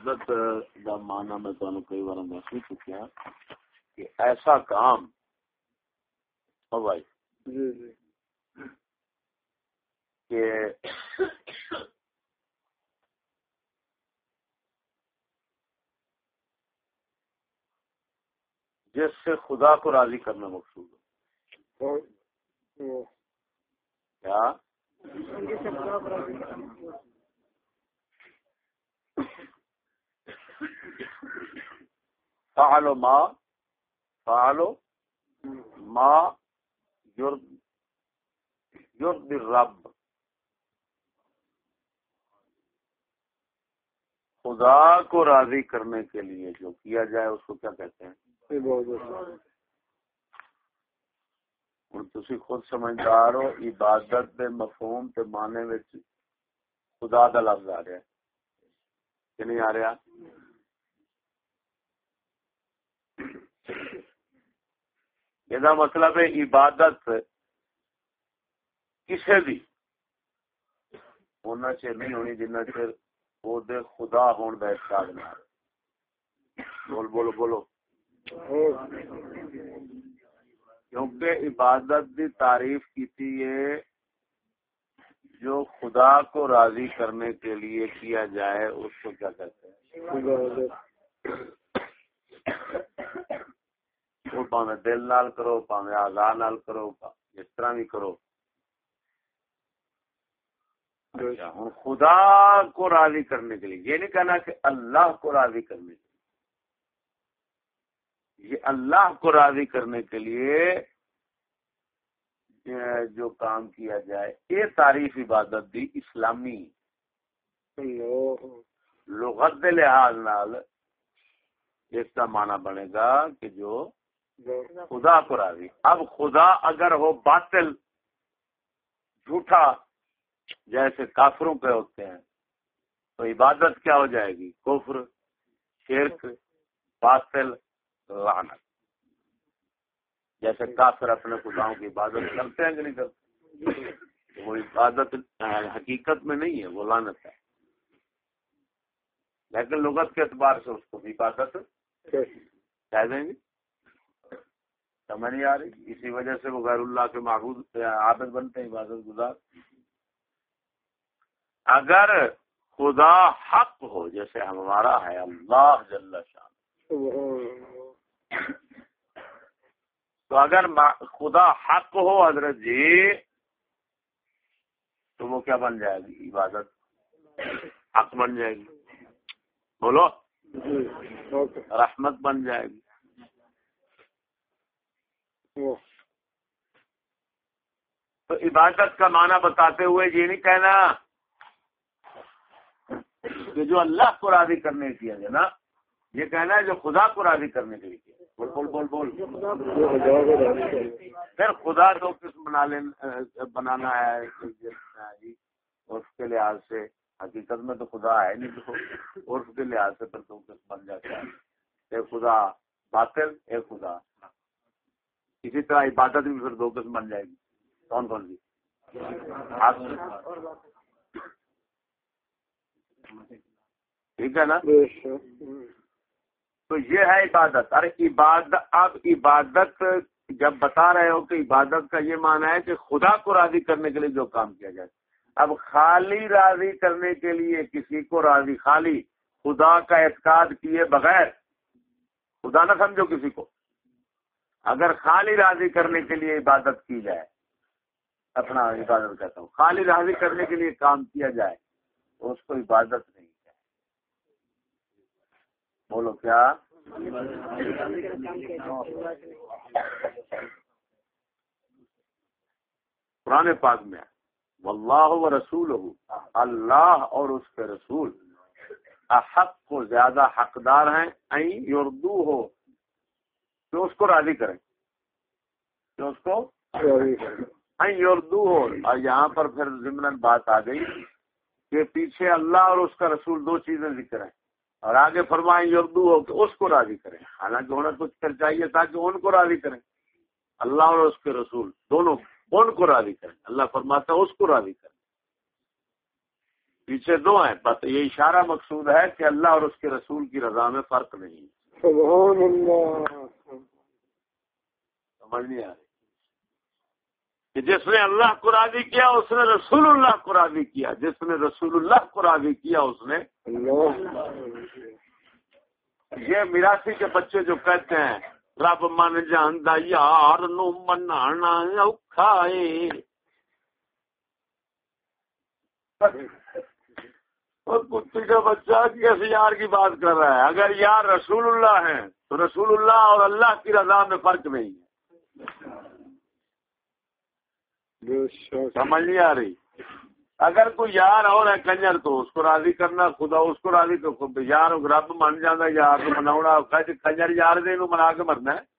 عبادت کا مانا میں تمہیں کئی بار دس بھی چکیا کہ ایسا کام او بھائی جی جی۔ کہ جس سے خدا کو راضی کرنا مقصود ہو۔ کیا؟ فعلو ما فعلو ما یرد یرد خدا کو راضی کرنے کے لیے جو کیا جائے، اس کو کیا کہتے ہیں؟ ہوں تھی خود سمجھدار ہو، عبادت دے مفہوم تے معنی وچ خدا دا لفظ آ رہا ہے۔ کہ نہیں آ رہا؟ یہ مطلب ہے عبادت کسے بھی ہونا چاہیے نہیں ہونی جنہ چر وہ دے خدا ہون دا احساس نہ بول بولو بولو۔ کیونکہ عبادت دی تعریف کی ہے، جو خدا کو راضی کرنے کے لیے کیا جائے، اس کو کیا کہتے ہیں؟ وہ پاوے دل نال کرو، پاوے آزار نال کرو جس طرح بھی کرو۔ اچھا، ہوں خدا کو راضی کرنے کے لیے، یہ نہیں کہنا کہ اللہ کو راضی کرنے کے لیے۔ یہ اللہ کو راضی کرنے کے لیے جو کام کیا جائے، یہ تعریف عبادت دی اسلامی۔ لغت لحاظ نال اس کا معنی بنے گا کہ جو خدا کو راضی۔ اب خدا اگر ہو باطل جھوٹا جیسے کافروں پہ ہوتے ہیں تو عبادت کیا ہو جائے گی؟ کفر شرک باطل لعنت۔ جیسے کافر اپنے خداؤں کی عبادت کرتے ہیں کہ نہیں کرتے؟ وہ عبادت حقیقت میں نہیں ہے وہ لعنت ہے۔ لیکن لغت کے اعتبار سے اس کو بھی عبادت کہہ دیں گے؟ سمجھ نہیں آ رہی؟ اسی وجہ سے وہ غیر اللہ کے معبود عابد بنتے ہیں عبادت گزار۔ اگر خدا حق ہو جیسے ہمارا ہے اللہ جل شان۔ تو اگر خدا حق ہو حضرت جی تو وہ کیا بن جائے گی؟ عبادت۔ حق بن جائے گی۔ بولو۔ جی رحمت بن جائے گی۔ تو عبادت کا معنی بتاتے ہوئے یہ نہیں کہنا کہ جو اللہ کو راضی کرنے کیا ہے نا، یہ کہنا ہے جو خدا کو راضی کرنے کے لیے کیا بول بول بول بول۔ پھر خدا دو قسم بنا بنانا ہے جی۔ اس کے لحاظ سے، حقیقت میں تو خدا ہے نہیں تو عرف کے لحاظ سے پھر دو قسم بن جاتا ہے ایک خدا باطل، ایک خدا۔ اسی طرح عبادت بھی پھر دو قسم بن جائے گی۔ کون کون سی؟ ٹھیک ہے نا؟ تو یہ ہے عبادت۔ ارے عبادت اب عبادت جب بتا رہے ہو کہ عبادت کا یہ معنی ہے کہ خدا کو راضی کرنے کے لیے جو کام کیا جائے۔ اب خالی راضی کرنے کے لیے کسی کو راضی خالی خدا کا اعتقاد کیے بغیر خدا نہ سمجھو کسی کو۔ اگر خالی راضی کرنے کے لیے عبادت کی جائے، اپنا عبادت کہتا ہوں، خالی راضی کرنے کے لیے کام کیا جائے تو اس کو عبادت نہیں ہے بولو کیا؟ قرآن پاک میں واللہ و رسول اللہ اور اس کے رسول حق کو زیادہ حقدار ہیں این ہو کہ اس کو راضی کریں۔ کہ اس کو این یردو ہو۔ اور یہاں پر پھر ضمن بات آ گئی کہ پیچھے اللہ اور اس کا رسول دو چیزیں ذکر ہیں۔ اور آگے فرمائیں یردو ہو کہ اس کو راضی کریں۔ حالانکہ انہیں کچھ کر چاہیے تاکہ ان کو راضی کریں۔ اللہ اور اس کے رسول دونوں ان کو راضی کریں۔ اللہ فرماتا ہے اس کو راضی کریں۔ پیچھے دو ہیں۔ بس یہ اشارہ مقصود ہے کہ اللہ اور اس کے رسول کی رضا میں فرق نہیں۔ سبحان اللہ. سمجھ نہیں آ رہی. کہ جس نے اللہ کو راضی کیا اس نے رسول اللہ کو راضی کیا۔ جس نے رسول اللہ کو راضی کیا اس نے اللہ. یہ میراسی کے بچے جو کہتے ہیں رب من جانا یار نو منانا اوکھا ہے۔ اور کتی کا بچہ کس یار کی بات کر رہا ہے۔ اگر یار رسول اللہ ہے تو رسول اللہ اور اللہ کی رضا میں فرق نہیں ہے۔ سمجھ نہیں آ رہی۔ اگر کوئی یار اور ہے کنجر، تو اس کو راضی کرنا، خدا اس کو راضی تو یار رب من جانا یار تو منا جی کنجر یار دے منا کے مرنا ہے۔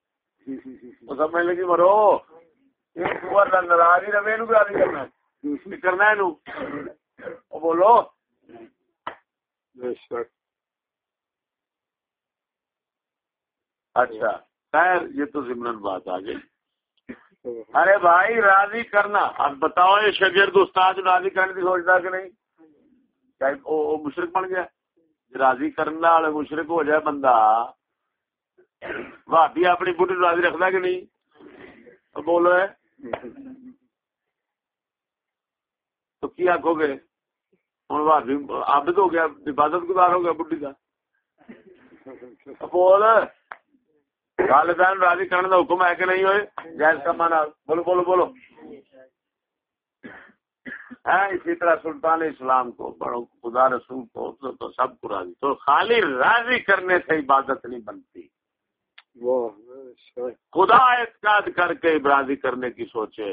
وہ سمجھ لگی، مرو۔ ناراض ہی رہے راضی کرنا ہے۔ کرنا ہے بولو۔ اچھا خیر یہ تو ضمن بات آ گئی۔ سبحان ارے بھائی راضی کرنا۔ اب بتاؤ یہ شگرد استاد راضی کرنے کی سوچتا کہ نہیں؟ مشرق بن گیا؟ راضی کرنے والے مشرق ہو جائے بندہ۔ بھابی اپنی بڑھی راضی رکھتا کہ نہیں؟ بولو ہے۔ تو کی آخو گے؟ ہوں بھابی عابد ہو گیا عبادت گزار ہو گیا بڑھی کا بول والدین راضی کرنے کا حکم ہے کہ نہیں ہوئے جائز کا مانا بولو بولو بولو اسی طرح سلطان اسلام کو بڑو خدا رسول کو تو, تو سب کو راضی تو خالی راضی کرنے سے عبادت نہیں بنتی خدا اعتقاد کر کے راضی کرنے کی سوچے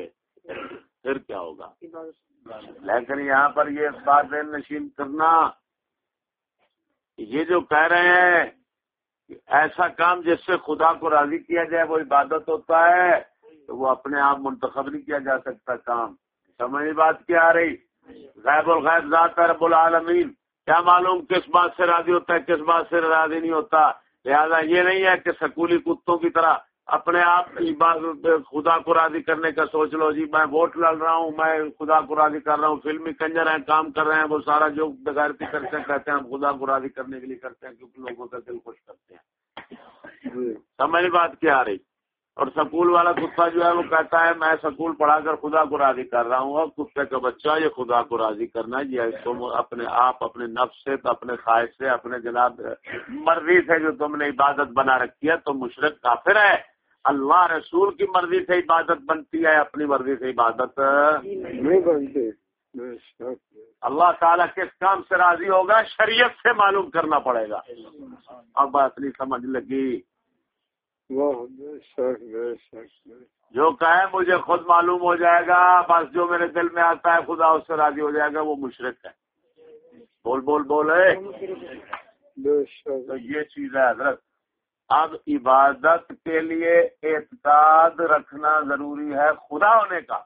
پھر کیا ہوگا؟ لیکن یہاں پر یہ اس بات نشین کرنا، یہ جو کہہ رہے ہیں کہ ایسا کام جس سے خدا کو راضی کیا جائے، وہ عبادت ہوتا ہے، تو وہ اپنے آپ منتخب نہیں کیا جا سکتا کام۔ سمجھ بات کیا آ رہی؟ غیب الغیب ذات ہے رب العالمین۔ کیا معلوم کس بات سے راضی ہوتا ہے، کس بات سے راضی نہیں ہوتا؟ لہذا یہ نہیں ہے کہ سکولی کتوں کی طرح اپنے آپ کی خدا کو راضی کرنے کا سوچ لو جی میں ووٹ لڑ رہا ہوں، میں خدا کو راضی کر رہا ہوں، فلمی کنجر ہیں، کام کر رہے ہیں، وہ سارا جو بغیرتی کرتے ہیں کہتے ہیں، ہم خدا کو راضی کرنے کے لیے کرتے ہیں، کیونکہ لوگوں کا دل خوش کرتے ہیں۔ سمجھ بات کیا آ رہی؟ اور سکول والا کتا جو ہے، وہ کہتا ہے، میں سکول پڑھا کر خدا کو راضی کر رہا ہوں، اور کتے کا بچہ یہ خدا کو راضی کرنا، یہ تم اپنے آپ، اپنے نفس سے، اپنے خواہش سے، اپنے جناب مرضی سے جو تم نے عبادت بنا رکھی ہے تو مشرق کافر ہے اللہ رسول کی مرضی سے عبادت بنتی ہے اپنی مرضی سے عبادت۔ نہیں شک اللہ تعالیٰ کس کام سے راضی ہوگا؟ شریعت سے معلوم کرنا پڑے گا۔ اب بات نہیں سمجھ لگی۔ جو کہے مجھے خود معلوم ہو جائے گا بس جو میرے دل میں آتا ہے خدا اس سے راضی ہو جائے گا وہ مشرق ہے۔ بول بول بول ہے تو یہ چیز ہے حضرت۔ اب عبادت کے لیے اعتقاد رکھنا ضروری ہے خدا ہونے کا۔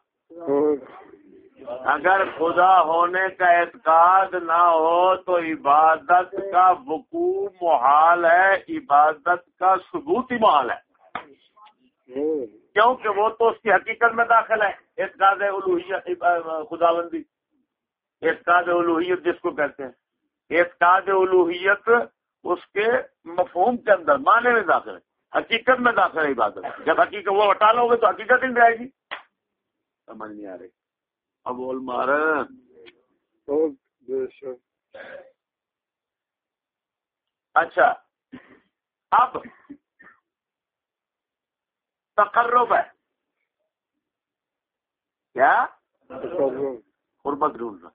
اگر خدا ہونے کا اعتقاد نہ ہو تو عبادت کا وقوع محال ہے، عبادت کا ثبوت ہی محال ہے۔ کیونکہ وہ تو اس کی حقیقت میں داخل ہے۔ اعتقاد الوحیت خدا بندی اعتقاد الوحیت جس کو کہتے ہیں۔ اعتقاد الوحیت اس کے مفہوم کے اندر معنی میں داخل ہے۔ حقیقت میں داخل ہے عبادت جب حقیقت وہ ہٹا لو گے تو حقیقت ہی جائے گی۔ سمجھ نہیں آ رہی۔ اب بول مار اچھا۔ اب تقرب ہے۔ کیا؟ قربت ڈھونڈنا۔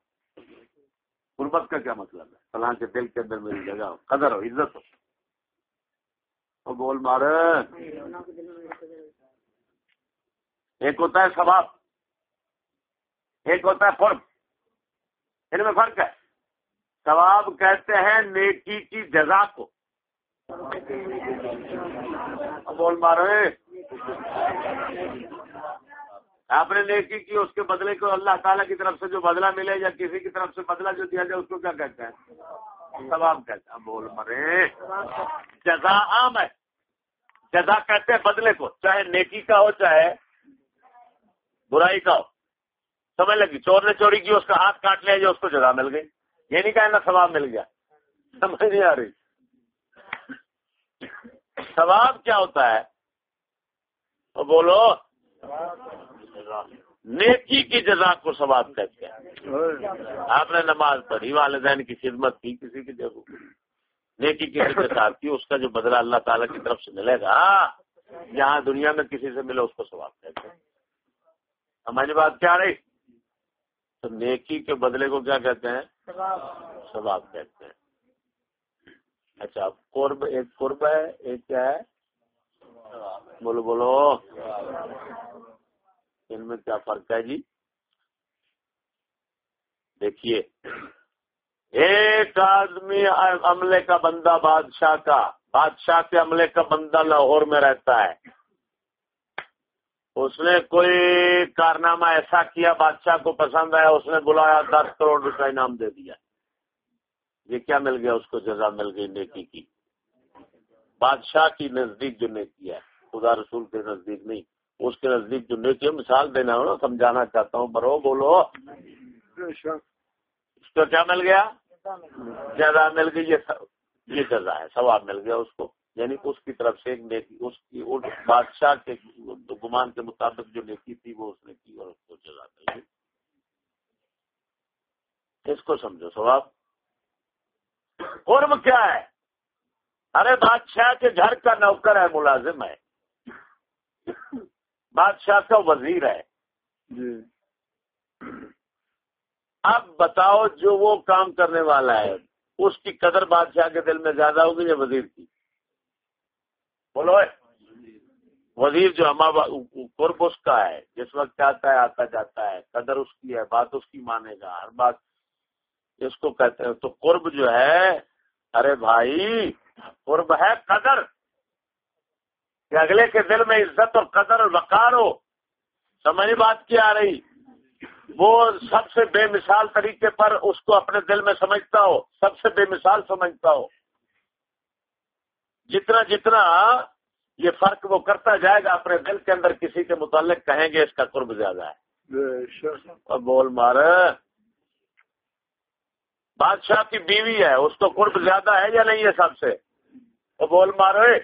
قربت کا کیا مطلب ہے؟ فلاں کے دل کے اندر میری جگہ ہو، قدر ہو، عزت ہو۔ تو بول مار ایک ہوتا ہے ثواب، ایک ہوتا ہے قرب ان میں فرق ہے۔ ثواب کہتے ہیں نیکی کی جزا کو۔ بول مارو آپ نے نیکی کی، اس کے بدلے کو اللہ تعالیٰ کی طرف سے جو بدلہ ملے یا کسی کی طرف سے بدلہ جو دیا جائے، اس کو کیا کہتے ہیں؟ ثواب کہتے ہیں۔ بول مرے جزا عام ہے۔ جزا کہتے ہیں بدلے کو، چاہے نیکی کا ہو، چاہے برائی کا ہو۔ سمجھ لگی؟ چور نے چوری کی، اس کا ہاتھ کاٹ لیا جو اس کو جگہ مل گئی۔ یہ نہیں کہنا ثواب مل گیا۔ سمجھ نہیں آ رہی۔ ثواب کیا ہوتا ہے؟ بولو۔ نیکی کی جزا کو ثواب کہتے ہیں۔ آپ نے نماز پڑھی، والدین کی خدمت کی، کسی کی جگہ نیکی کسی کے ساتھ کی، اس کا جو بدلہ اللہ تعالیٰ کی طرف سے ملے گا جہاں دنیا میں کسی سے ملے، اس کو ثواب کہتے ہیں۔ ہماری بات کیا رہی؟ تو نیکی کے بدلے کو کیا کہتے ہیں؟ ثواب کہتے ہیں۔ اچھا قرب، ایک قرب ہے، ایک کیا ہے؟ بولو بولو۔ ان میں کیا فرق ہے جی؟ دیکھیے، ایک آدمی عملے کا بندہ بادشاہ کا، بادشاہ کے عملے کا بندہ لاہور میں رہتا ہے۔ اس نے کوئی کارنامہ ایسا کیا، بادشاہ کو پسند آیا، اس نے بلایا، دس کروڑ روپے انعام دے دیا۔ یہ کیا مل گیا؟ اس کو جزا مل گئی نیکی کی۔ بادشاہ کی نزدیک جو نیکی ہے، خدا رسول کے نزدیک نہیں۔ اس کے نزدیک جو نیکی مثال دینا ہو نا، سمجھانا چاہتا ہوں برو بولو۔ اس کو کیا مل گیا؟ جزا مل گئی، یہ جزا ہے، ثواب مل گیا اس کو۔ یعنی اس کی طرف سے ایک نیکی، اس کی بادشاہ کے گمان کے مطابق جو نیکی تھی، وہ اس نے کی اور اس کو جزا مل گئی۔ اس کو سمجھو، ثواب۔ قرب کیا ہے؟ ارے بادشاہ کے گھر کا نوکر ہے، ملازم ہے۔ بادشاہ کا وزیر ہے۔ جی۔ اب بتاؤ جو وہ کام کرنے والا ہے اس کی قدر بادشاہ کے دل میں زیادہ ہوگی یا وزیر کی؟ بولو۔ وزیر جو ہمارا قرب اس کا ہے جس وقت آتا ہے آتا جاتا ہے قدر اس کی ہے بات اس کی مانے گا ہر بات۔ اس کو کہتے ہیں تو قرب جو ہے ارے بھائی قرب ہے قدر۔ کہ اگلے کے دل میں عزت اور قدر اور وقار ہو سمجھ بات کیا آ رہی۔ وہ سب سے بے مثال طریقے پر اس کو اپنے دل میں سمجھتا ہو سب سے بے مثال سمجھتا ہو۔ جتنا جتنا یہ فرق وہ کرتا جائے گا اپنے دل کے اندر کسی کے متعلق کہیں گے اس کا قرب زیادہ ہے۔ اور بول مار۔ بادشاہ کی بیوی ہے اس کو قرب زیادہ ہے یا نہیں ہے سب سے؟ وہ بول مارے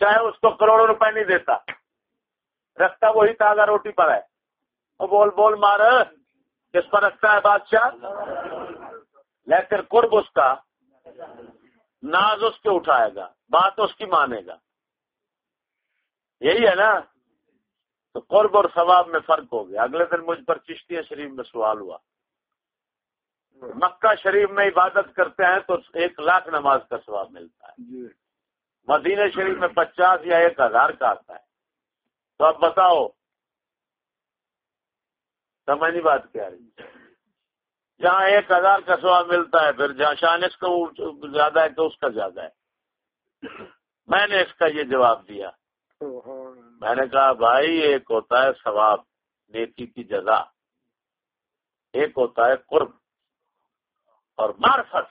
چاہے اس کو کروڑوں روپے نہیں دیتا۔ رکھتا وہی تازہ روٹی پر ہے۔ وہ بول بول مار۔ کس پر رکھتا ہے بادشاہ؟ لیکن قرب اس کا، ناز اس کے اٹھائے گا، بات اس کی مانے گا۔ یہی ہے نا؟ تو قرب اور ثواب میں فرق ہو گیا۔ اگلے دن مجھ پر چشتی شریف میں سوال ہوا۔ مکہ شریف میں عبادت کرتے ہیں تو ایک لاکھ نماز کا ثواب ملتا ہے۔ جی۔ مدینہ شریف میں پچاس یا ایک ہزار کا آتا ہے۔ تو اب بتاؤ۔ سمجھ بات کیا رہی۔ جہاں ایک ہزار کا سواب ملتا ہے، پھر جہاں شانس کا زیادہ ہے تو اس کا زیادہ ہے۔ میں نے اس کا یہ جواب دیا۔ میں نے کہا، بھائی، ایک ہوتا ہے ثواب، نیکی کی جزا۔ ایک ہوتا ہے قرب اور معرفت،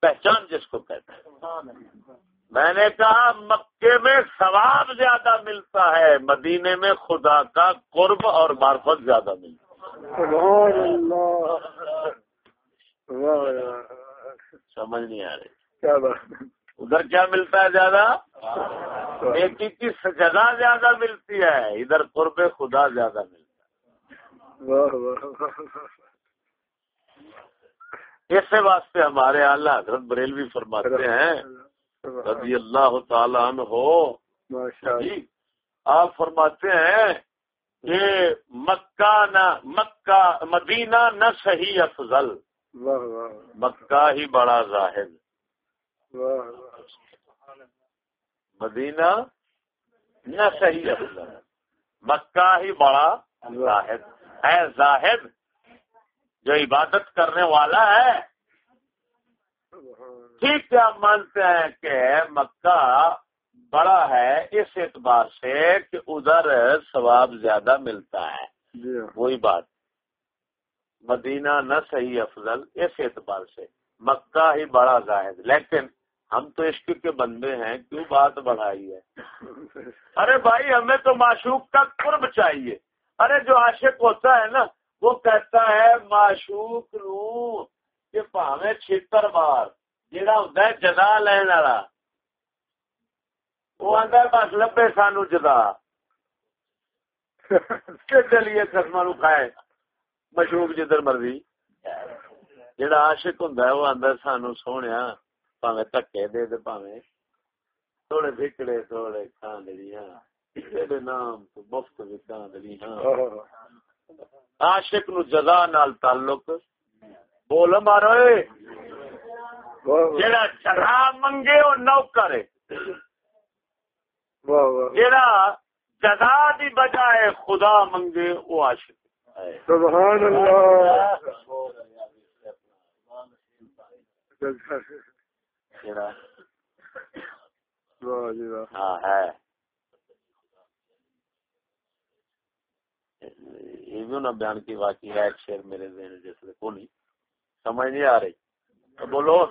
پہچان جس کو کہتے ہیں۔ میں نے کہا مکے میں ثواب زیادہ ملتا ہے مدینے میں خدا کا قرب اور معرفت زیادہ ملتا ہے۔ سمجھ نہیں آ رہی۔ ادھر کیا ملتا ہے زیادہ؟ نیکی کی جگہ زیادہ ملتی ہے ادھر قرب خدا زیادہ ملتا ہے۔ ایسے واسطے ہمارے اعلیٰ حضرت بریلوی فرماتے ہیں رضی اللہ تعالیٰ عنہ۔ جی آپ فرماتے ہیں کہ مکہ نہ مکہ مدینہ نہ صحیح افضل۔ مکہ ہی بڑا زاہد مدینہ نہ صحیح افضل۔ مکہ ہی بڑا زاہد ہے زاہد جو عبادت کرنے والا ہے۔ ٹھیک آپ مانتے ہیں کہ مکہ بڑا ہے اس اعتبار سے کہ ادھر ثواب زیادہ ملتا ہے۔ جی ہاں۔ وہی بات۔ مدینہ نہ صحیح افضل اس اعتبار سے۔ مکہ ہی بڑا زاہد۔ لیکن ہم تو عشق کے بندے ہیں کیوں بات بڑھائی ہے؟ ارے بھائی ہمیں تو معشوق کا قرب چاہیے۔ ارے جو عاشق ہوتا ہے نا وہ کہتا ہے معشوق نو کہ پاوے چھتر بار جہاں ہوں جدا لین والا۔ وہ آدھا بس لبے سانو جدا چلیے خسما نو کھائے۔ مشروب جدھر مرضی۔ جیڑا جہاں آشک ہوں وہ آدھا سانو سونے پاوے تکے دے دے پاوے تھوڑے بکڑے تھوڑے کھاندڑیاں نام تو مفت بھی کھاندڑیاں عاشق نو جزا نال تعلق۔ بول مارو۔ جڑا چڑھا منگے وہ نوکر جڑا جزا دی بجائے خدا منگے وہ عاشق۔ سبحان اللہ۔ ہاں ہے۔ نہ بیان کی واقعی ہے ایک شیر میرے ذہن جیسے کو نہیں سمجھ نہیں آ رہی۔ بولو۔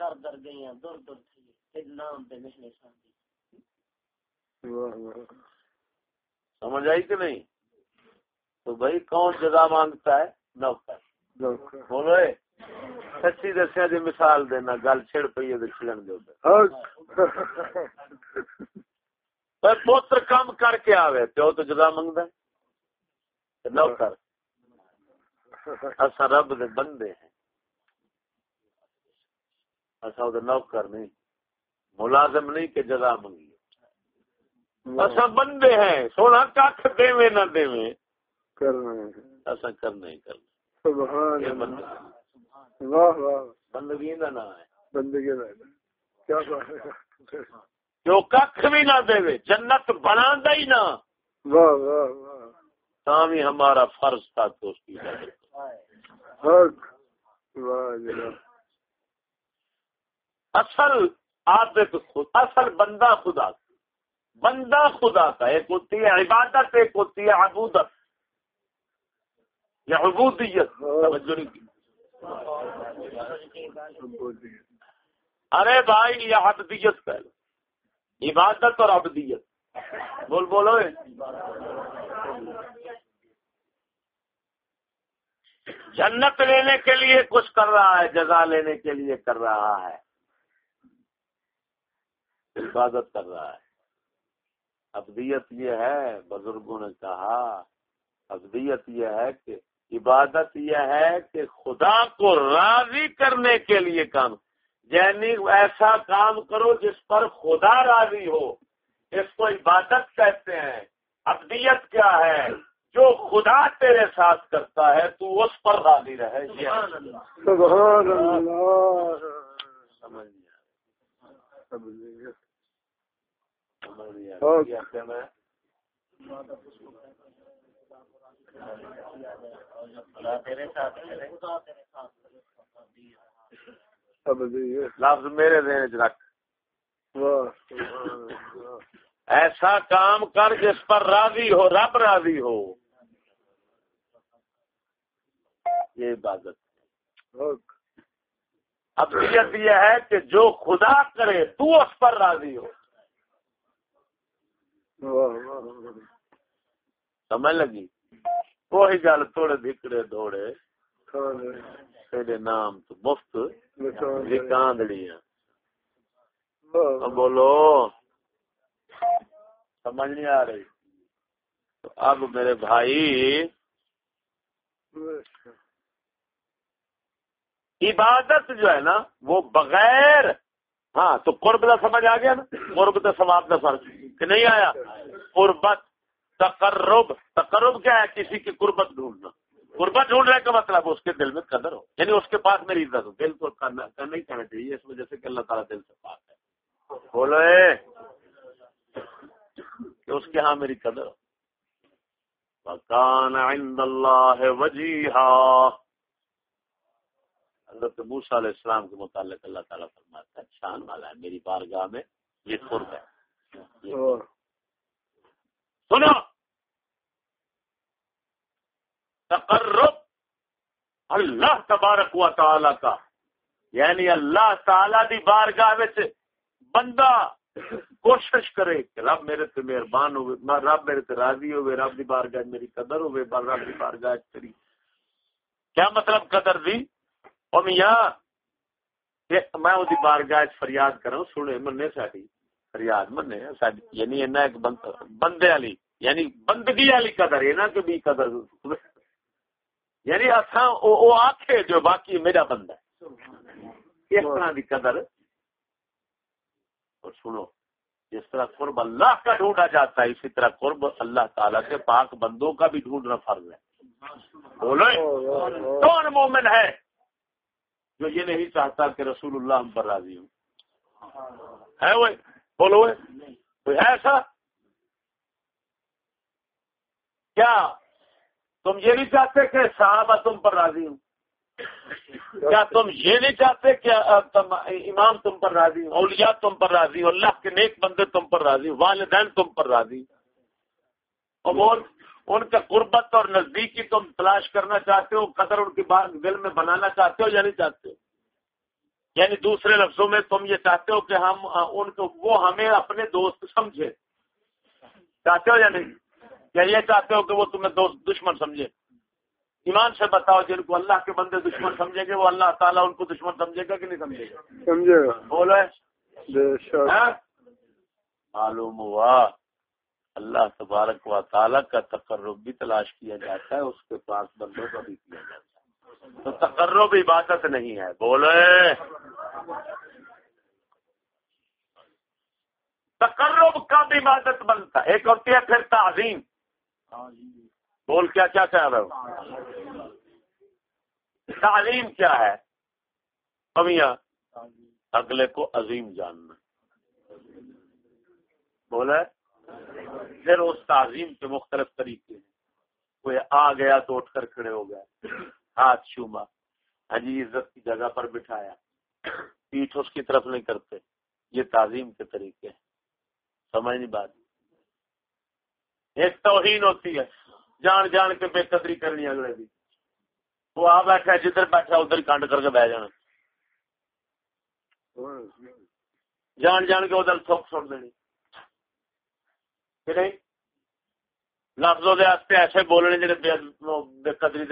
در در گئی دور دور تھی نام دے مہنے سمجھ آئی کہ نہیں؟ تو بھائی کون جگہ مانگتا ہے؟ نوکر۔ بولو سچی دسیا جی مثال دینا گل چھڑ پی ہے چھڑن دے پوتر کام کر کے آوے پیو تو جدا نوکر رب دے بندے ہیں اصا نوکر نہیں ملازم نہیں کہ جزا منگی اصا بندے ہیں سونا کھ دے نہ دے اصا کرنا ہی کرنا بندگی نام ہے۔ بندگی جو کھ بھی نہ دے جنت ہی نہ بھی ہمارا فرض تھا تو اس کی اصل عادت خود اصل بندہ خدا بندہ خدا کا ایک ہوتی ہے عبادت ایک ہوتی ہے عبودت۔ یا عبودیت ارے بھائی، یہ عبدیت کہ عبادت اور عبدیت۔ بول، بولو۔ جنت لینے کے لیے کچھ کر رہا ہے، جزا لینے کے لیے کر رہا ہے۔ عبادت کر رہا ہے۔ ابدیت یہ ہے، بزرگوں نے کہا ابدیت یہ ہے کہ عبادت یہ ہے کہ خدا کو راضی کرنے کے لیے کام۔ یعنی ایسا کام کرو جس پر خدا راضی ہو۔ اس کو عبادت کہتے ہیں۔ ابدیت کیا ہے؟ جو خدا تیرے ساتھ کرتا ہے تو اس پر راضی رہے۔ سبحان اللہ۔ لفظ میرے دین رکھ۔ ایسا کام کر جس پر راضی ہو، رب راضی ہو۔ یہ عبادت۔ اب یہ ہے کہ جو خدا کرے، تو اس پر راضی ہو۔ سمجھ لگی؟ وہی گل تھوڑے بکڑے دوڑے تیرے نام تو مفت کاندڑیاں بولو سمجھ نہیں آ رہی۔ تو اب میرے بھائی عبادت جو ہے نا وہ بغیر ہاں تو قرب کا سمجھ آ گیا نا؟ قرب تو سماپ کا فرق کہ نہیں آیا؟ قربت۔ تقرب تقرب کیا ہے؟ کسی کی قربت ڈھونڈنا۔ قربت ڈھونڈنے کا مطلب اس کے دل میں قدر ہو۔ یعنی اس کے پاس میری عزت ہو۔ دل کو کرنا نہیں کہنا چاہیے، اس وجہ سے کہ اللہ تعالیٰ دل سے پاک ہے۔ بولو کہ اس کے ہاں میری قدر ہو۔ مکان عند اللہ وجیحا حضرت موسیٰ علیہ السلام کے متعلق اللہ تعالیٰ فرماتا ہے، شان والا ہے، میری بارگاہ میں یہ قرب ہے۔ سنو۔ تقرب اللہ تبارک و تعالی کا۔ یعنی اللہ تعالی دی بارگاہ وچ بندہ کوشش کرے کہ رب میرے سے مہربان ہوئے رب میرے سے راضی ہوئے رب دی بار گاہ میری قدر ہوئے رب دی بار گاہ کری کیا مطلب قدر دی؟ میاں میں وہ بار گاہ فریاد کروں سنے مننے ساری فریاد مننے یعنی ایک بندے والی یعنی بندگی والی قدر ہے نا کہ بھی قدر یعنی اصا وہ آخے جو باقی میرا بندہ ہے۔ اس طرح کی قدر۔ اور سنو جس طرح قرب اللہ کا ڈھونڈا جاتا ہے اسی طرح قرب اللہ تعالیٰ کے پاک بندوں کا بھی ڈھونڈنا فرض ہے۔ بولو۔ کون مومن ہے جو یہ نہیں چاہتا کہ رسول اللہ ہم پر راضی ہوں؟ ہے وہ۔ بولو کوئی ایسا؟ کیا؟ تم یہ نہیں چاہتے کہ صحابہ تم پر راضی ہوں؟ کیا تم یہ نہیں چاہتے کہ امام تم پر راضی ہوں؟ اولیاء تم پر راضی ہوں؟ اللہ کے نیک بندے تم پر راضی ہوں؟ والدین تم پر راضی اور ان کے قربت اور نزدیکی تم تلاش کرنا چاہتے ہو؟ قدر ان کی بات دل میں بنانا چاہتے ہو یا نہیں چاہتے ہو؟ یعنی دوسرے لفظوں میں تم یہ چاہتے ہو کہ ہم ان کو وہ ہمیں اپنے دوست سمجھے۔ چاہتے ہو یا نہیں؟ یا یہ چاہتے ہو کہ وہ تمہیں دوست دشمن سمجھے۔ ایمان سے بتاؤ جن کو اللہ کے بندے دشمن سمجھیں گے وہ اللہ تعالیٰ ان کو دشمن سمجھے گا کہ نہیں سمجھے گا؟ سمجھے گا۔ بولو۔ ہاں؟ معلوم ہوا۔ اللہ تبارک و تعالیٰ کا تقرب بھی تلاش کیا جاتا ہے اس کے پاس بندوں کا بھی کیا جاتا ہے۔ تو تقرب عبادت نہیں ہے۔ بولے تقرب کا بھی عبادت بنتا ہے۔ ایک ہوتی ہے پھر تعظیم۔ بول کیا کیا کہہ رہے ہو؟ تعلیم کیا ہے؟ کمیاں اگلے کو عظیم جاننا۔ بولے پھر اس تعظیم کے مختلف طریقے ہیں۔ کوئی آ گیا تو اٹھ کر کھڑے ہو گیا۔ ہاتھ چوما حجی عزت کی جگہ پر بٹھایا۔ پیٹھ اس کی طرف نہیں کرتے، یہ تعظیم کے طریقے ہیں۔ سمجھ نہیں بات۔ ایک توہین ہوتی ہے، جان جان کے بے قدری کرنی اگلے بھی وہ آ بیٹھا جدھر بیٹھا ادھر کانڈ کر کے بہ جانا۔ جان جان کے ادھر تھوک چھوڑ دینی۔ نہیں؟ لفظوں کے ایسے بولنے جڑے بے قدری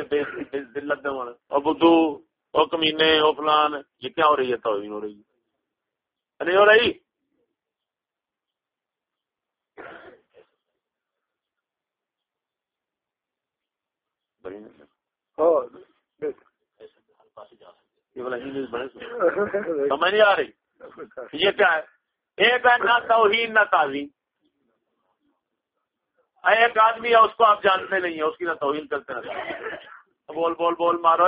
دلت اور بدھو وہ کمینے وہ فلان یہ کیا ہو رہی ہے۔ توہین ہو رہی؟ ہے۔ نہیں ہو رہی سمجھ نہیں آ رہی؟ یہ کیا ہے؟ ایک ہے نہ توہین نہ تعظیم۔ ایک آدمی ہے اس کو آپ جانتے نہیں ہیں اس کی نہ توہین کرتے نہ بول بول بول مارو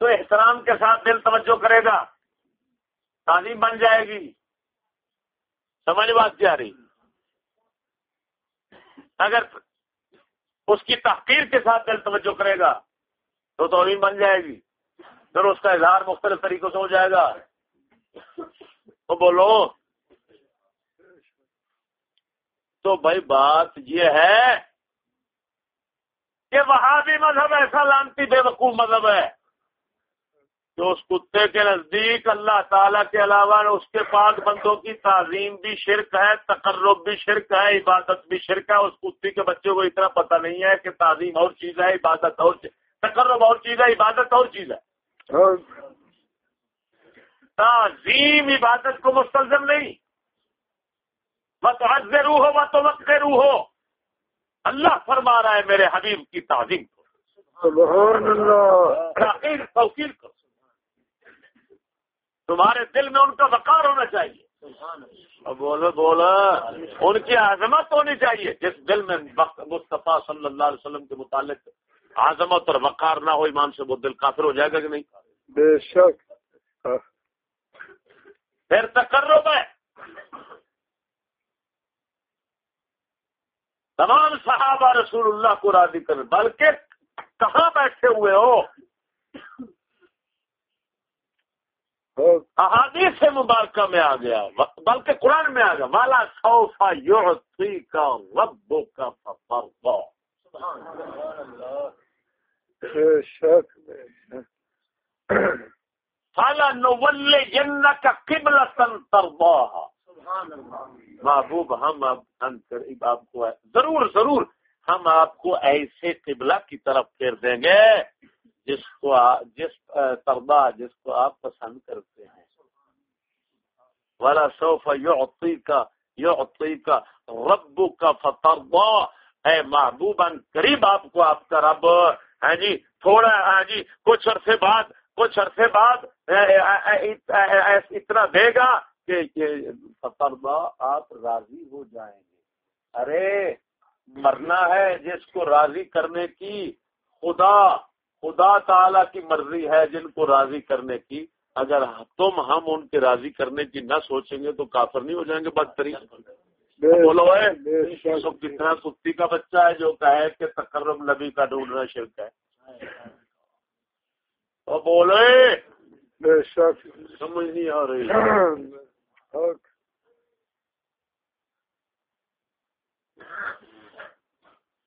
تو احترام کے ساتھ دل توجہ کرے گا تعلیم بن جائے گی۔ سمجھ بات کیا رہی؟ اگر اس کی تحقیر کے ساتھ دل توجہ کرے گا تو توہین بن جائے گی۔ پھر اس کا اظہار مختلف طریقوں سے ہو جائے گا۔ بولو۔ تو بھائی بات یہ ہے کہ وہاں بھی مذہب ایسا لانتی بے وقوف مذہب ہے کہ اس کتے کے نزدیک اللہ تعالیٰ کے علاوہ اس کے پاک بندوں کی تعظیم بھی شرک ہے، تقرب بھی شرک ہے، عبادت بھی شرک ہے۔ اس کتے کے بچوں کو اتنا پتہ نہیں ہے کہ تعظیم اور چیز ہے، عبادت اور تقرب اور چیز ہے، عبادت اور چیز ہے۔ تعظیم عبادت کو مستلزم نہیں۔ بس حد روح ہو تو وقت روح ہو اللہ فرما رہا ہے میرے حبیب کی تعظیم کرو۔ تمہارے دل میں ان کا وقار ہونا چاہیے۔ بولو بولو۔ ان کی عظمت ہونی چاہیے۔ جس دل میں مصطفیٰ صلی اللہ علیہ وسلم کے متعلق عظمت اور وقار نہ ہو ایمان سے وہ دل کافر ہو جائے گا کہ نہیں؟ بے شک۔ پھر تقرب ہے۔ تمام صحابہ رسول اللہ کو راضی کر، بلکہ کہاں بیٹھے ہوئے ہو؟ احادیث مبارکہ میں آ گیا، بلکہ قرآن میں آ گیا۔ والا سوفا یوتی کا ربو کا بے شک۔ کا قبل محبوب، ہم اب قریب آپ کو ضرور ضرور، ہم آپ کو ایسے قبلہ کی طرف پھیر دیں گے جس کو جس تربا جس کو آپ پسند کرتے ہیں۔ والا صوف یوتی کا یوتی کا رب کا فتربا اے محبوب قریب آپ کو، آپ کا رب۔ ہاں جی تھوڑا ہاں جی کچھ عرصے بعد، کچھ عرصے بعد اتنا دے گا کہ فتربا آپ راضی ہو جائیں گے۔ ارے مرنا ہے جس کو راضی کرنے کی خدا خدا تعالی کی مرضی ہے جن کو راضی کرنے کی۔ اگر تم ہم ان کے راضی کرنے کی نہ سوچیں گے تو کافر نہیں ہو جائیں گے بدترین۔ بولو کتنا کتی کا بچہ ہے جو کہے کہ تقرب نبی کا ڈھونڈنا شرک ہے۔ بولے سمجھ نہیں آ رہی